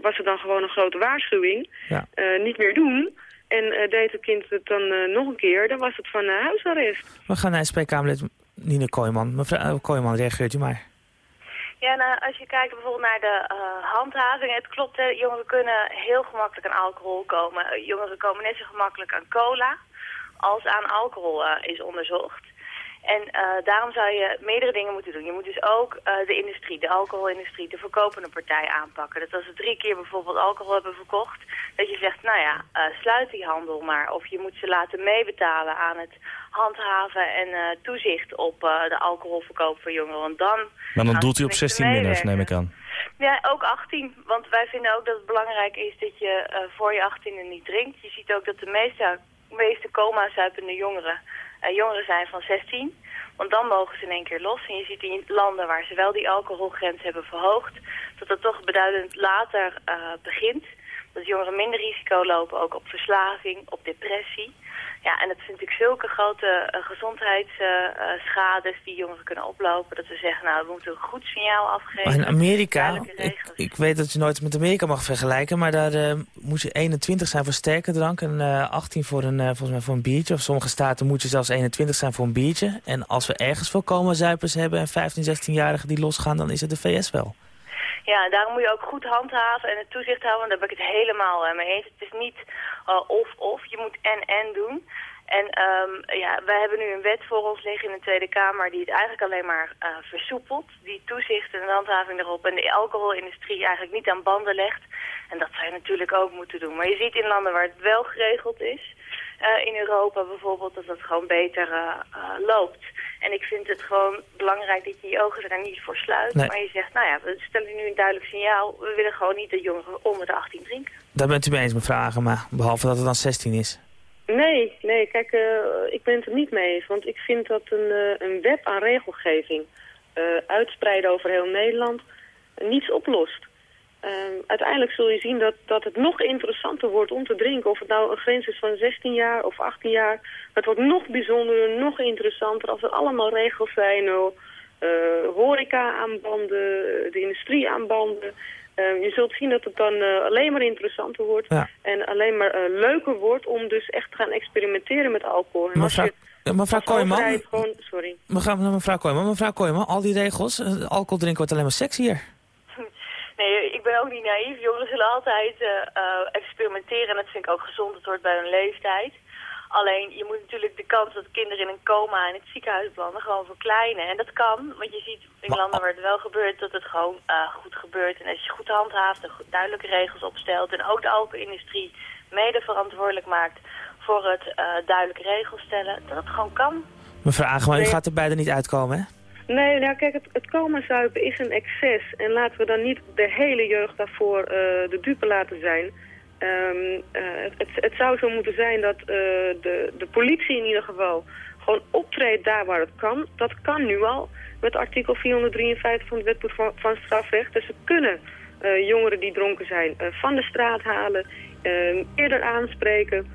was het dan gewoon een grote waarschuwing. Ja. niet meer doen. En deed het kind het dan nog een keer, dan was het van huisarrest. We gaan naar SP-Kamerlid Nina Kooijman. Mevrouw Kooijman, reageert u maar. Ja, nou, als je kijkt bijvoorbeeld naar de uh, handhaving, het klopt, hè, jongeren kunnen heel gemakkelijk aan alcohol komen. Jongeren komen net zo gemakkelijk aan cola als aan alcohol uh, is onderzocht. En uh, daarom zou je meerdere dingen moeten doen. Je moet dus ook uh, de industrie, de alcoholindustrie, de verkopende partij aanpakken. Dat als ze drie keer bijvoorbeeld alcohol hebben verkocht, dat je zegt, nou ja, uh, sluit die handel maar. Of je moet ze laten meebetalen aan het handhaven en toezicht op de alcoholverkoop van jongeren. Want dan maar dan doelt u op 16 minners, neem ik aan. Ja, ook 18. Want wij vinden ook dat het belangrijk is dat je voor je 18e niet drinkt. Je ziet ook dat de meeste, meeste coma-zuipende jongeren jongeren zijn van 16. Want dan mogen ze in één keer los. En je ziet in landen waar ze wel die alcoholgrens hebben verhoogd... dat dat toch beduidend later uh, begint. Dat jongeren minder risico lopen, ook op verslaving, op depressie. Ja, en dat zijn natuurlijk zulke grote uh, gezondheidsschades die jongeren kunnen oplopen. Dat we zeggen, nou, we moeten een goed signaal afgeven. in Amerika, ik, ik, weet dat je nooit met Amerika mag vergelijken, maar daar uh, moet je 21 zijn voor sterke drank en uh, 18 voor een, volgens mij voor een biertje. Of sommige staten moet je zelfs 21 zijn voor een biertje. En als we ergens voorkomen zuipers hebben en 15, 16-jarigen die losgaan, dan is het de VS wel. Ja, daarom moet je ook goed handhaven en het toezicht houden. Daar ben ik het helemaal uh, mee eens. Het is niet of-of, je moet en-en doen. En um, ja, wij hebben nu een wet voor ons liggen in de Tweede Kamer die het eigenlijk alleen maar uh, versoepelt. Die toezicht en handhaving erop en de alcoholindustrie eigenlijk niet aan banden legt. En dat zou je natuurlijk ook moeten doen. Maar je ziet in landen waar het wel geregeld is, uh, in Europa bijvoorbeeld, dat dat gewoon beter uh, loopt. En ik vind het gewoon belangrijk dat je je ogen er niet voor sluit. Nee. Maar je zegt, nou ja, we stellen nu een duidelijk signaal. We willen gewoon niet dat jongeren onder de 18 drinken. Daar bent u mee eens met vragen, maar behalve dat het dan 16 is. Nee, nee, kijk, uh, ik ben het er niet mee eens. Want ik vind dat een, uh, een web aan regelgeving uh, uitspreiden over heel Nederland niets oplost. Uiteindelijk zul je zien dat, dat het nog interessanter wordt om te drinken. Of het nou een grens is van 16 jaar of 18 jaar. Het wordt nog bijzonderder, nog interessanter als er allemaal regels zijn. horeca aanbanden, de industrie aanbanden. Uh, je zult zien dat het dan uh, alleen maar interessanter wordt en alleen maar leuker wordt om dus echt te gaan experimenteren met alcohol. En mevrouw, je, mevrouw Kooijman, gewoon, sorry. Mevrouw, mevrouw Kooijman, mevrouw Kooijman, al die regels, alcohol drinken wordt alleen maar sexier. Ben ook niet naïef. Jongeren zullen altijd experimenteren en dat vind ik ook gezond. Het hoort bij hun leeftijd. Alleen, je moet natuurlijk de kans dat kinderen in een coma in het ziekenhuis belanden gewoon verkleinen. En dat kan, want je ziet in landen waar het wel gebeurt dat het gewoon uh, goed gebeurt. En als je goed handhaaft en duidelijke regels opstelt en ook de alcoholindustrie mede verantwoordelijk maakt voor het uh, duidelijke regels stellen, dat het gewoon kan. Mevrouw Agema, u gaat er beide niet uitkomen, hè? Nee, nou kijk, het, het coma zuipen is een excess. En laten we dan niet de hele jeugd daarvoor uh, de dupe laten zijn. Um, uh, het, het, zou zo moeten zijn dat uh, de, de politie in ieder geval gewoon optreedt daar waar het kan. Dat kan nu al met artikel 453 van het wetboek van, van strafrecht. Dus ze kunnen jongeren die dronken zijn van de straat halen, ehm, eerder aanspreken.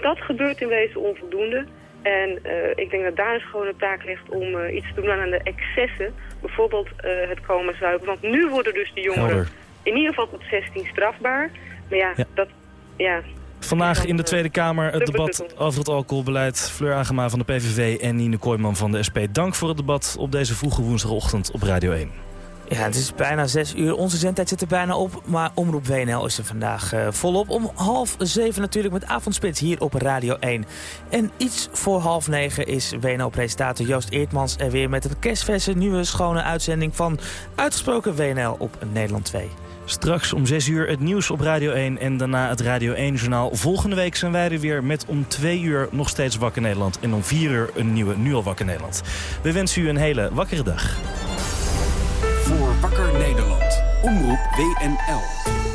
dat gebeurt in wezen onvoldoende. En ik denk dat daar dus gewoon een taak ligt om iets te doen aan de excessen. Bijvoorbeeld het komen zuipen. Want nu worden dus de jongeren in ieder geval tot 16 strafbaar. Maar ja, dat... Ja, Vandaag in de Tweede Kamer het debat over het alcoholbeleid. Fleur Agema van de PVV en Nine Kooijman van de SP. Dank voor het debat op deze vroege woensdagochtend op Radio 1. Ja, het is bijna zes uur. Onze zendtijd zit er bijna op. Maar Omroep WNL is er vandaag uh, volop. Om half zeven natuurlijk met avondspits hier op Radio 1. En iets voor half negen is WNL-presentator Joost Eertmans er weer... met een kerstverse nieuwe schone uitzending van Uitgesproken WNL op Nederland 2. Straks om 6 uur het nieuws op Radio 1 en daarna het Radio 1-journaal. Volgende week zijn wij er weer met om 2 uur nog steeds Wakker Nederland. En om 4 uur een nieuwe Nu al Wakker Nederland. We wensen u een hele wakkere dag. Wakker Nederland. Omroep WNL.